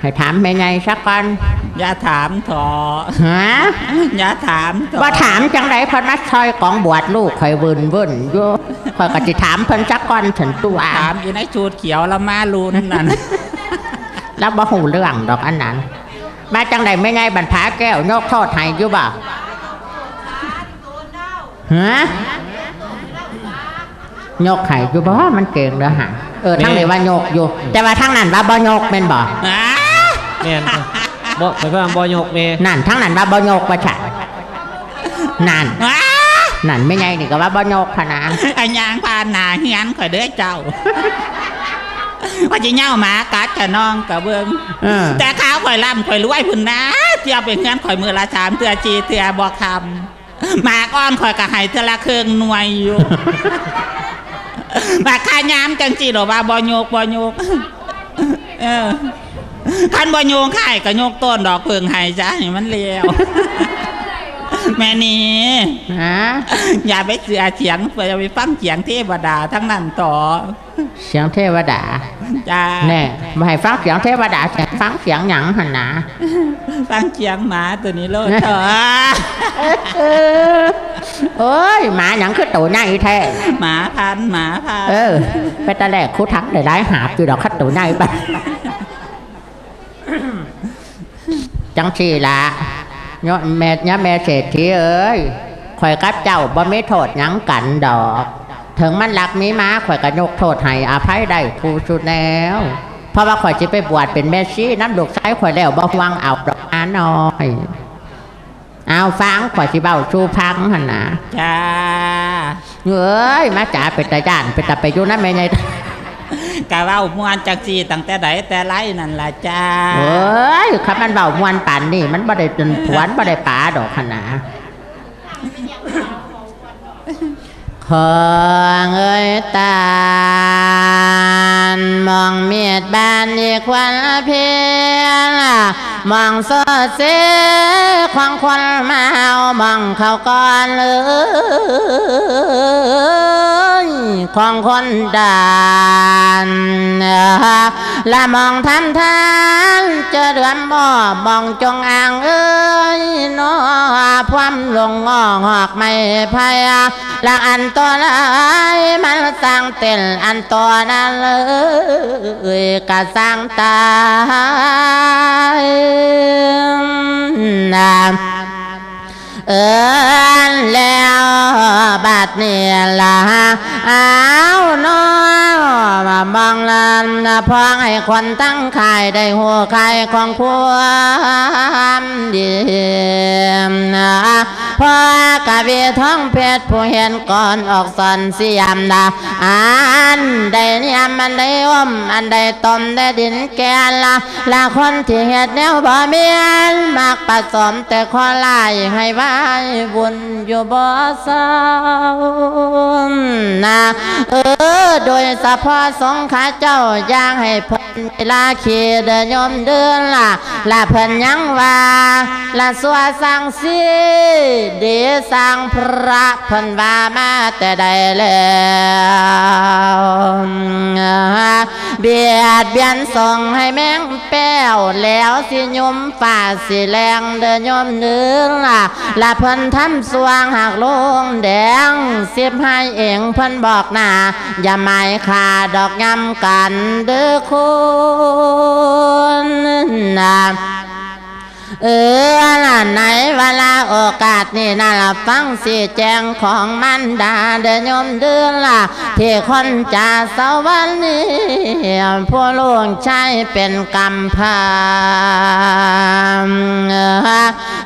ให้ถามแม่ไงสักก่อนอย่าถามถอฮะอย่าถามถอว่าถามจังไรเพนนัดซอยของบวชลูกคอยเวินเวินอยู่คอยก็จะถามเพิ่นสักก่อนถึงตัวถามอยู่ในชุดเขียวแล้วมาลุนนั่นแล้วบ่หูเรื่องดอกอันนั้น มาจังไรไม่ไงบรรพาแก้วยกโทษให้อยู่บ่ฮะยกให้อยู่บ่มันเก่งเด้อฮะเออทั้งนี้ว่ายกอยู่ แต่ว่าทั้งนั้นว่าบ่ยกเป็นบ่อ้า แม่นบ่ไม่เพิ่นบ่ยกแม่นั่นทั้งนั้นว่าบ่ยกว่าฉันนั่นอ้านั่นไม่ไงนี่ก็ว่าบ่ยกพะนะอันยางพานหนาเฮียนข่อยเด้อเจ้าว่าจะเหย้าหมากัดกับน้องกับเบิงเออแต่ข้าวข่อยล่ำข่อยรวยพุ่นนะเที่ยวเป็นเงินข่อยมือละสามเตือจีเตือบอกคำหมาก้อนข่อยกะให้เทือละเครื่องหน่วยอยู่หมาคายามจังจีหรอว่าบอโยกบอโยกเออ คันบอโยกไข่ก็โยกต้นดอกเพิงไห้จ้ะให้มันเลี้ยวแม่นี่ฮะอย่าไปเสือเสียงอย่าไปฟังเสียงเทวดาทั้งนั้นต่อ เสียงเทวดาจ้าแน่มาให้ฟังเสียงเทวดาแต่ฟังเสียงหยังหันนะฟังเสียงหมาตัวนี้โลดเถอะเอ้ยหมาหยังคือตัวใหญ่แท้หมาพันหมาพันเออไปตะแลกคุทักได้ร้ายหาบอยู่ดอกคัดตัวใหญ่ไป จังสีละเนาะแม่ยะแม่เศรษฐีเอ้ยข่อยกับเจ้าบ่ไม่โทษหยังกันดอก ถึงมันรักมีม้าข่อยก็ยกโทษให้อภัยได้ทูสุดแล้ว เพราะว่าข่อยจะไปบวชเป็นแม่ชีน้ำลูกชายข่อยแล้วบ่หวังเอาดอกอาน้อยเอาฟังข่อยสิเบ้าชูพังหั่นนะจ้าเอ้ยมาจ๋าเป็นตาย่านเป็นตาไปอยู่นะแม่ใหญ่ กะเว้ามวนจักจีตั้งแต่ใดแต่ไรนั่นล่ะจ้า เอ้ยคับมันเบามวนป่านนี่มันบ่ได้จนผวนบ่ได้ป่าดอกขนาด ของเอ้ยตามองเมียดบานอีกวันเพียงมองโซเสควงคนมาเอามองเขาก่อนเลยของคนด่านละมองทำทานเจอเดือนบ่มองจงอ่างเอ้ยนอพวามลงงอหอกไม่พายละอันตัวไหนมันสร้างเต็นอันตัวนั้นเลยกะสร้างตายนะ เอินแล้วบาดเนี่ยละอ้าวน้อมามองลันพองให้คนตั้งขายได้หัวขายของความดียนะพอกะเบีท้องเพชรผู้เห็นก่อนออกสอนสียมนะอันใดเนี่ยมันได้อมอันใดต้มได้ดินแกนละละคนที่เห็ดแนวบ่เมียนมักผสมแต่ข้อลายให้ว่าไว้บุญอยู่บ่เศร้านะเออ โดยสะพอสงขาเจ้าย่างให้เพิ่นเวลาขี่เดินยมเดินล่ะละเพิ่นยังว่าละสัวสังสีเดสร้างพระเพิ่นว่ามาแต่ใดแล้วเบียดเบียนส่งให้แมงแป้วแล้วสิยมฝ่าสิแรงเดินยมเดินล่ะละเพิ่นทำสวงหักลงแดงเสียบให้เองเพิ่นบอกหน้าอย่าหมายขาดอกยำกันเด้อคุณนะ เออน่ะในเวลาโอกาสนี่น่าละฟังสีแจงของมันดาเดอโยมเดือนละที่คนจะสวรรค์นี้ผู้ลวงใช้เป็นกำพร้า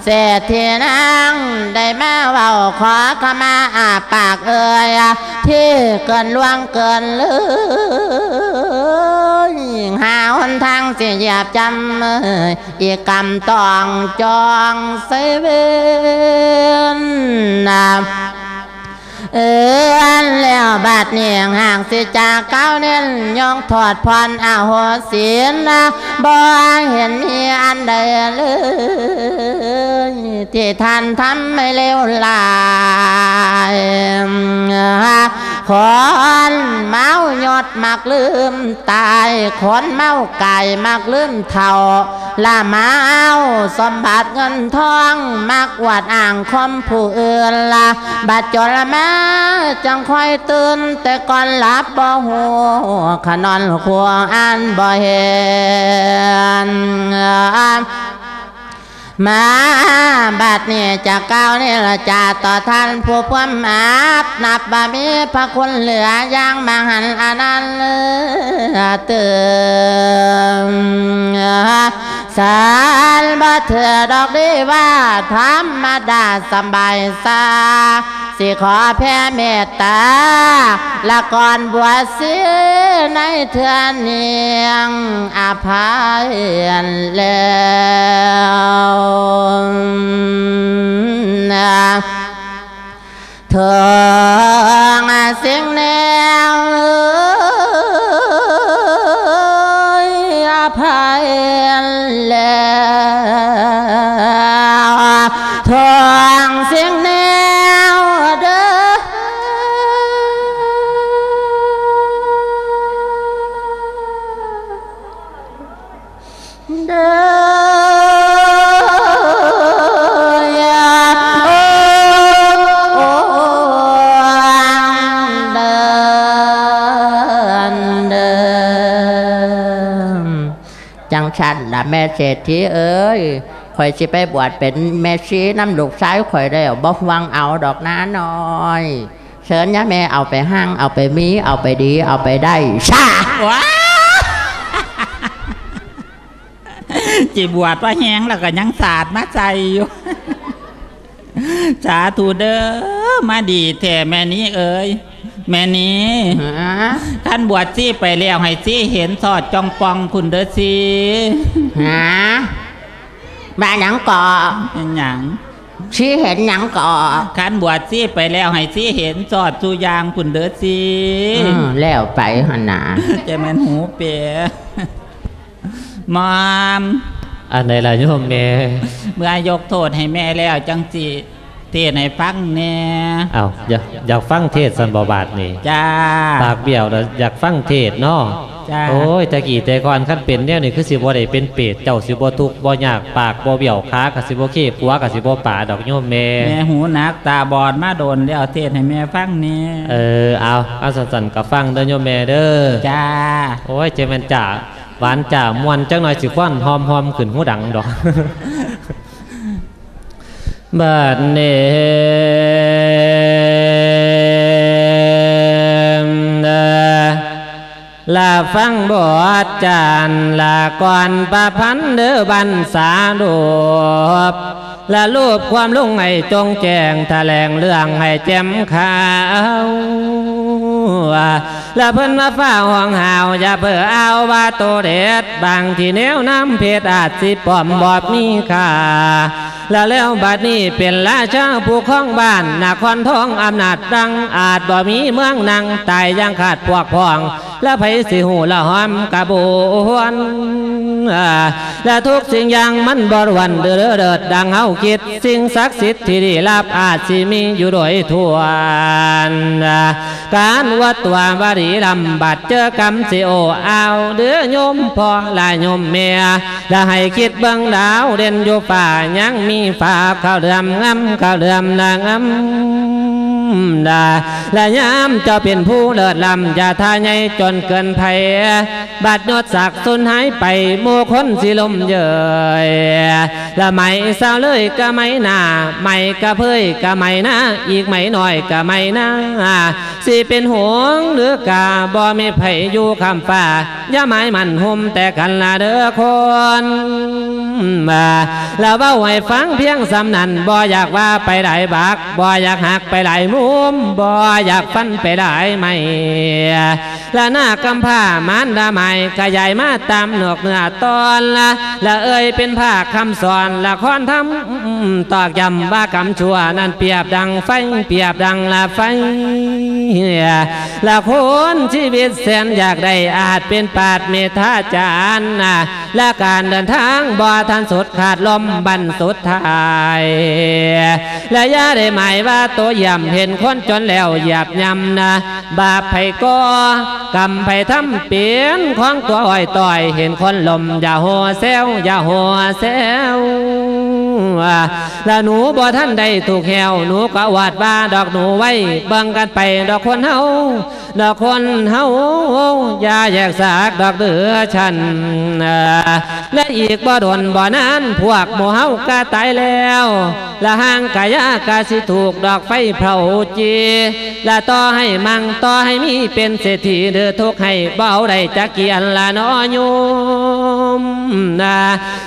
เศรษฐีนางได้มาเว้าขอขมาอาปากเอ่ยที่เกินล่วงเกินเลยหาหนทางสิเหยียบจำเอ่ยอีกกำตองจองเซเวนนะ เอออันแล้วบาดเนียงห่างสิจากเก้าเน้นยองถอดพรอาโหศีลนะบ่เห็นมีอันใดเลยที่ท่านทำไม่เลวลายขอนเมายอดมักลืมตายขอนเมาไก่มักลืมเท่าละเมาสมบัติเงินทองมักวาดอ่างคอมผู้อื่นละบาดจรมาจังคอยตื่นแต่ก่อนหลับบ่หัวขนอนควงอันบ่เห็น มาบัดนี้จะก้าวนี่ละจ่าต่อท่านผู้พวมอาบนับบ่มีพระคุณเหลืออย่างมหันต์อนันต์เลือเติมสารบ่เถื่อดอกดีว่าธรรมดาสบายสาสิขอแผ่เมตตา ละก่อนบวชเสียในเทือนเนียงอภัยแล้วนะเนะแม่เศรษฐีเอ้ยข่อยสิไปบวชเป็นแม่ชีน้ำลูกซ้ายข่อยได้บ่วังเอาดอกน้าน้อยเชิญยะแม่เอาไปห้างเอาไปมี เอาไปดี เอาไปได้ชาว้าจีบวชว่าแห้งแล้วก็ยังสาดมาใจอยู่สาธุเด้อมาดีแท้แม่นี้เอ้ย แม่นี้ฮะท่านบวชซี่ไปแล้วให้ซี่เห็นสอดจองปองคุณเด้อสิฮะบ้านหยังก่อเป็นหยังชี้เห็นหยังก่อท่านบวชซี่ไปแล้วให้ซี่เห็นสอดสุยางคุณเด้อสิอืมแล้วไปหนนาจะแม่นหูเปียมอมอันไหนล่ะโยมแม่เมื่อยกโทษให้แม่แล้วจังสิ เทศให้ฟังแน่เอาอยากอยากฟังเทศสันบาบาทนี่จ้า ปากเบี้ยวแล้วอยากฟังเทศเนาะจ้า โอ้ยแต่กี่แต่ก่อนขั้นเป็นเนี่ยนี่คือสิบ่ได้เป็นเปรตเจ้าสิบ่ทุกข์บ่ยากปากบ่เบี้ยวขากับสิบ่ขี้ปัวกับสิบ่ป่าดอกโยมแม่ แม่หูหนักตาบอดมาโดนแล้วเทศให้แม่ฟังแน่เออเอาเอาสั่นๆกับฟังเด้อโยมแม่เด้อจ้า โอ้ยเจแมันจ่าหวานจ่ามวนจังหน่อยสิควันหอมหอมขึ้นหูดังดอก บัดเนมลาฟังบทจานลาก่อนประพันเด้อบันสาดูบละรูปความลุ่งให้จงแจงแถลงเรื่องให้แจ่มขาวล้วเพิ่นมาฝ้าห้องหาวอย่าเพื่อเอาว่าโตเด็ดบางที่แนวน้ำเพชรอาจสิปอมบอบมีค่า แล้วแล้วบัดนี้เป็นราชาผู้ครองบ้านนาครทองอำนาจดังอาจบ่มีเมืองนังตายยังขาดพวกพ้อง แล้วไผสิหูละหอมกระบวนและทุกสิ่งอย่างมันบรวันเดือดเดิดดังเฮาคิด สิ่งศักดิ์สิทธิ์ที่ได้รับอาจสิมีอยู่โดยทั่วการวัดตัววารีลำบัดเจอกรรมสิโอเอาเดือโยมพอและโยมเมียและให้คิดเบิ่งดาวเด่นอยู่ป่ายังมีีฝาข้าวเดือมงำข้าวเดือมนางงำ ดา และยามเจ้าเป็นผู้เลิศลำอย่าทาใหญ่จนเกินไผบาดยศศักดิ์สุนหายไปโมคนสิลมเยยและไม่สาวเลยก็ไม่นาไม่กะเพยก็ไม่นาอีกไม่น้อยก็ไม่นาสิเป็นหวงหรือกาบ่มีไผอยู่คำฟ้าอย่าหมายมันห่มแต่กันละเด้อคนมาแล้วเว้าให้ฟังเพียงสำนันบ่อยากว่าไปได้บักบ่อยากหักไปไหลมุมบ่อยากฟันไปได้ไหมและหน้ากำผ้ามันละไม้ขยายมาตามหนวกเนื้อตอนละและเอ่ยเป็นผ้าคำสอนละครทำตอกย้ำว่ากำชั่ว นั้นเปียบดังไฟเปียบดังละไฟละคนชีวิตแสนอยากได้อาจเป็นปาดเมธาจารย์นะและการเดินทางบ่ทันสุดขาดลมบันสุดท้ายและย่าได้หมายว่าตัวย่ำเห็นคนจนแล้วหยาบยำนะบาปไผก็กรรมไผทำเปลี่ยนของตัวอ้อยต่อยเห็นคนลมอย่าหัวเซวอย่าหัวเซวแล้วหนูบ่ท่านได้ถูกแหวหนูก็วาดบ้าดอกหนูไว้เบิ่งกันไปดอกคนเฮาดอกคนเฮาอย่าแยกสากดอกเดือฉันและอีกบ่ดนบ่นานพวกหมู่เฮาก็ตายแล้วละห่างกายากาสิถูกดอกไฟเผาจีละต่อให้มั่งต่อให้มีเป็นเศรษฐีเดือทุกให้เบาได้จักเกียนละน้อโยมนะ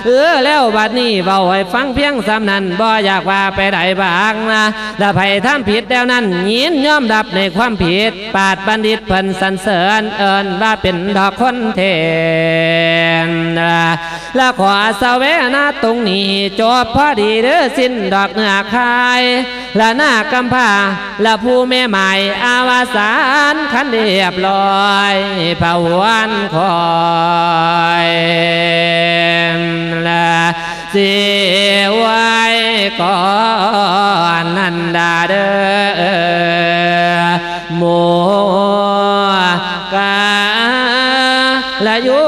เออแล้วบัดนี้เบาให้ฟังเพียงสำนันบ่อยากว่าไปได้บางนะละไผทำผิดแล้วนั้นยินยอมรับในความผิด ปาดบัณฑิตเพิ่นสรรเสริญเอินว่าเป็นดอกคนเทนนะและขอสเวนาตรงนี้จบพอดีเด้อสิ้นดอกเนื้อคายและหน้ากำพร้าและผู้แม่ใหม่อาวสานคันเรียบร้อยพระวันคอยและ สิไว้ก่อนนันดาเด้อหมูกาละยู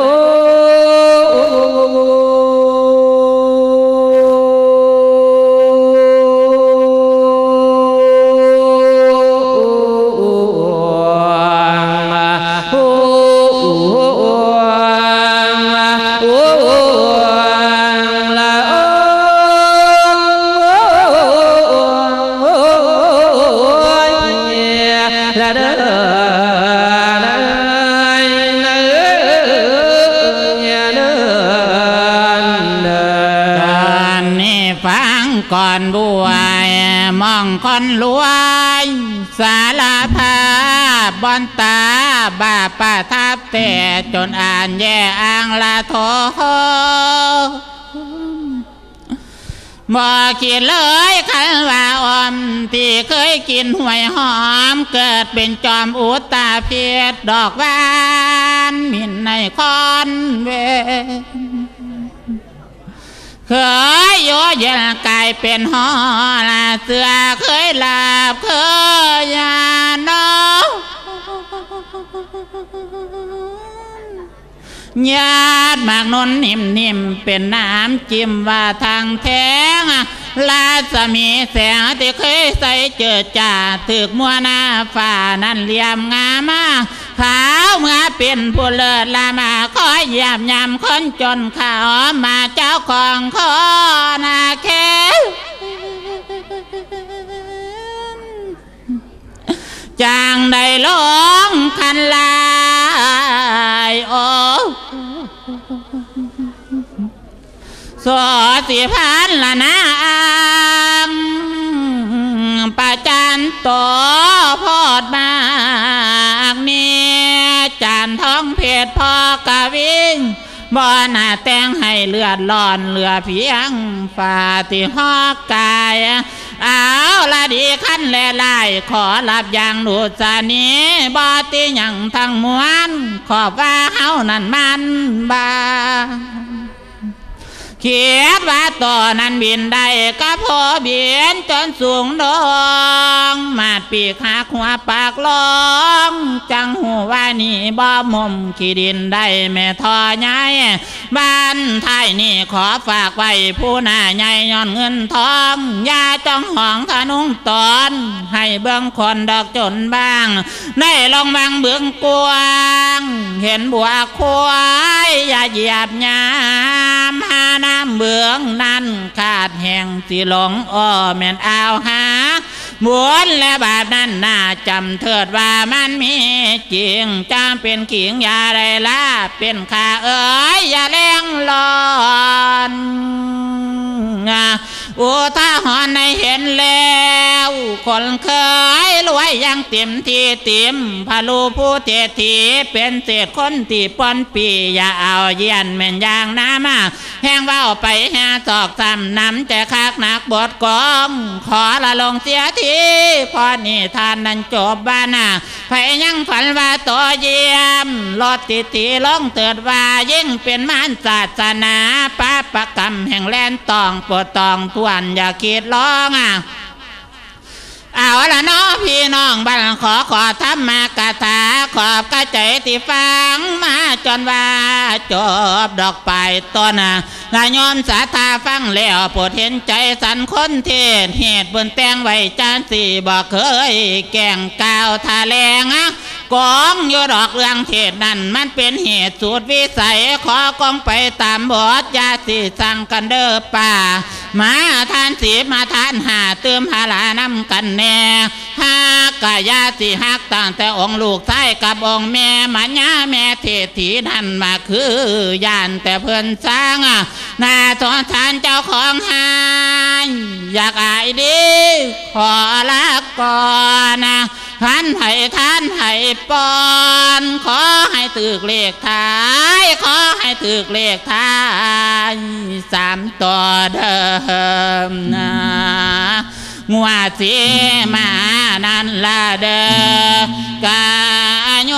คนรวย สารภาพบอนตาบาปประทับแต่จนอ่านแย่อ้างละโทบ่คิดเลยคันว่าอม ที่เคยกินหวยหอม เกิดเป็นจอมอุตตาเพียดดอกวานมินในคอนเว เคยโยเย็นกลายเป็นหอลาเสือเคยหลับเคยยานอนญาติมากนนนิ่มนิ่มเป็นน้ำจิ้มว่าทางแทงลาสมีแสงที่เคยใส่เจอจ่าถึกมัวหน้าฝ่านั่นเลี่ยมงามมาขาวเมื่อเป็นผู้เลิศลามาคอยยี่ยมยำคนจนขาวมา เจ้าของขอนาแคจางได้ลงคันลายโอสอสิพันละนางประจันโตพอดมากเนี่ยจานท้องเพชรพอกะวิ่งบ่หน้าแต่งให้ เลือดร้อนเหลือเพียงฝ่าที่หอกกายเอาละดีขั้นแลลาย ขอรับอย่างหนูจานี้บ่ตีอยังทั้งมวน ขอบว่าเฮานั่นมันบา เขียดว่าต่อนั้นบินได้ก็พอเบียนจนสูงดองมาปีกหักหัวปากลองจังหูว่านี่บ่มุมขี้ดินได้แม่ทอใหญ่บ้านไทยนี่ขอฝากไว้ผู้หน้าใหญ่ย้อนเงินทองอยาจ้องห้องทะนุงตอน ให้เบื้องคนดอกจนบ้าง ได้ลองบางเบื้องกวาง เห็นบัวควายอย่าเหยียบยามหาน้ำเบืองนั้นขาดแห่งสิหลงอ้อแม่นเอาหา บวนและบาปนั้นน่าจำเถิดว่ามันมีจริงจำเป็นขิงยาไรล่ะเป็นข้าเอ๋ยอย่าแรงลอนอุทาหรณ์ในเห็นแล้ว คนเคยรวยยังเต็มที่เต็มพาลูผู้เททีเป็นเศษคนที่ปนปีอย่าเอาเยียนแม่นยางน้ำมาแห้งเว้าไปแห่ตอกซ้ำน้ำแต่คักหนักบทกองขอละลงเสียทีพอนี่ทานนั้นจบบ้านาไผยังฝันว่าต่อเยี่ยมรอดติตีลงเติดว่ายิ่งเป็นมานศาสนาป้าประกรรมแห่งแลนตองปวดตองทวนอย่าคิดร้องอะ เอาละเนาะพี่น้องบ้านขอขอทำมากระถาขอบกระใจที่ฟังมาจนว่าจบดอกไปต้นน่ะลายอมสาธาฟังแล้วปวดเห็นใจสันคนเทศเหตุบนแตงไว้จานสี่บอกเคยแกงกาวทาแรงอะ กองอยู่ดอกเรื่องเทศนั่นมันเป็นเหตุสูตรวิสัยขอกองไปตามบทยาสิสั่งกันเด้อป่ามาทานสีมาทานหาเติมหาลานำกันแน่หากายาสิหักตั้งแต่องลูกชายกับองแม่มันยาแม่เทถีนั่นมาคือยานแต่เพื่อนสร้างนาสอนทานเจ้าของหายอยากอายดีขอลาก่อนนะ ท่านให้ท่านให้ปอนขอให้ตึกเลขท้าย ขอให้ตึกเลขท้ายสามตัวเดิมนะงัวสีมานั่นละเดกาโย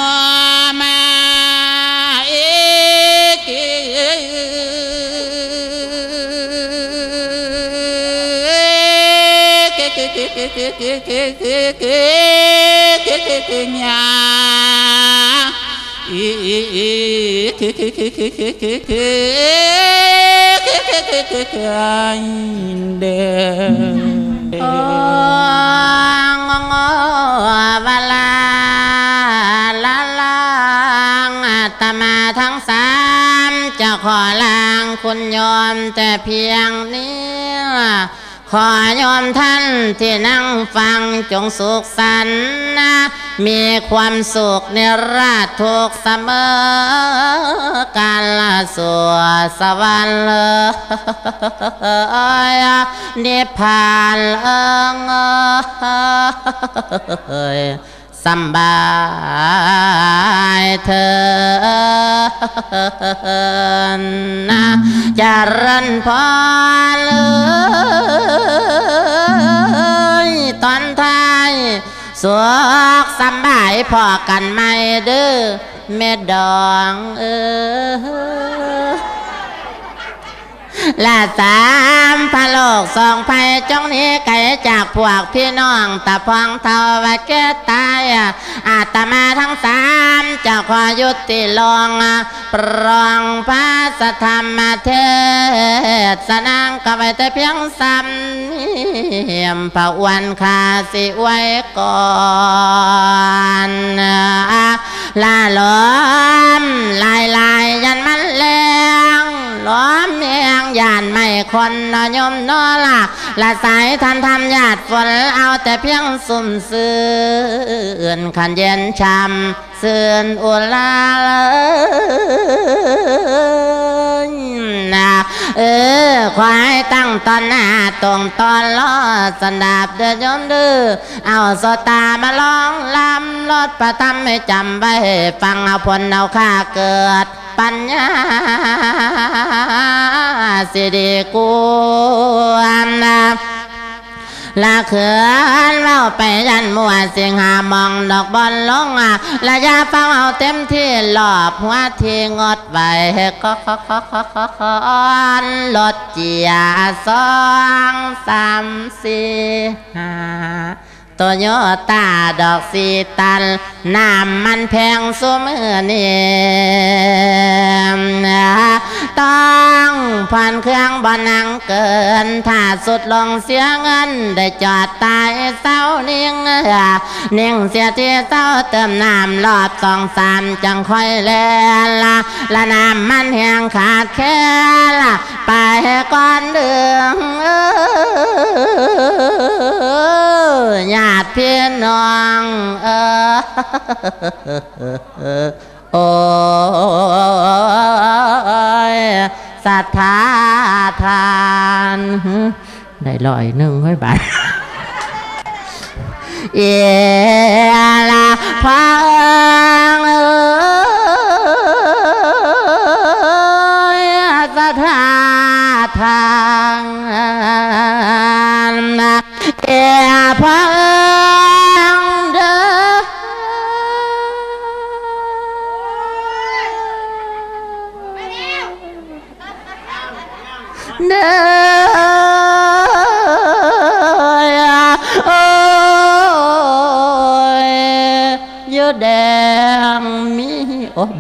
มาอีกญาอีคือคือคือคือคือคือคือคือคือคือคือเด้อโอ้งงวาลา ลาลาอาตมาทั้งสามจะขอลางคุณโยมแต่เพียงนี้ ขอโยมท่านที่นั่งฟังจงสุขสันนะมีความสุขในราชทุกเสมอการละสัวสวรรค์เลยนิพพานเอิงเอ้ยสำบายเธอนะจรันพรเลย สวกสบายพอกันไม่เด้อแม่ดองเออ ละสามพะโลกสองภัยจงนี้ไกลจากพวกพี่น้องตะพองเทาว่าแก่ตายอาตมาทั้งสามจะขอยุติลงปรองพระสธรรมเทศนางก็ไว้แต่เพียงซ้ำเนียมพระวันคาสิไว้ก่อนลาล้อมลายลายยันมันแรงล้อมเมียงยานไม่คนนอยมนอละละสายทันทำญาติฝนเอาแต่เพียงสุ่มซื่นขันเย็นช้ำเสื่อนอุลาเลยนะ เออควายตั้งตอนหน้าตรงตอนล้อสันดาบเดินยมดื้อเอาโซตามาลองลำรถประทำให้จำไว้ฟังเอาผลเอาค่าเกิด ปัญญาสิดีกูอันนะ ละเขินเล่าไปยันมัวเสียงหามองดอกบอลลงอะละยาเฝ้าเอาเต็มที่หลอบหัวที่งดไว้ก็ขอขอขอขอขอนลดเจียสองสามสี่ห้า ตโยต้าดอกสีตันน้ำมันแพงสุมือนี่ต้องผ่อนเครื่องบ่นังเกิน ถ้าสุดลงเสียเงิน ได้จอดตายเศร้านิ่งนิ่งเสียที่เศร้าเติมน้ำรอบสองสามจังค่อยแลละละน้ำมันแห้งขาดแค่ละไปก่อนเดืองเอ้ยญาติพี่น้องเออโอ้ยศรัทธาทานได้ลอยหนึ่งไว้บาทเอละพังเอยศรัทธาทางเอพัง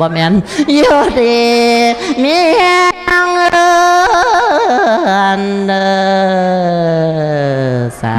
บ่แมนอยู่ดีมีแงเอินเด้อสา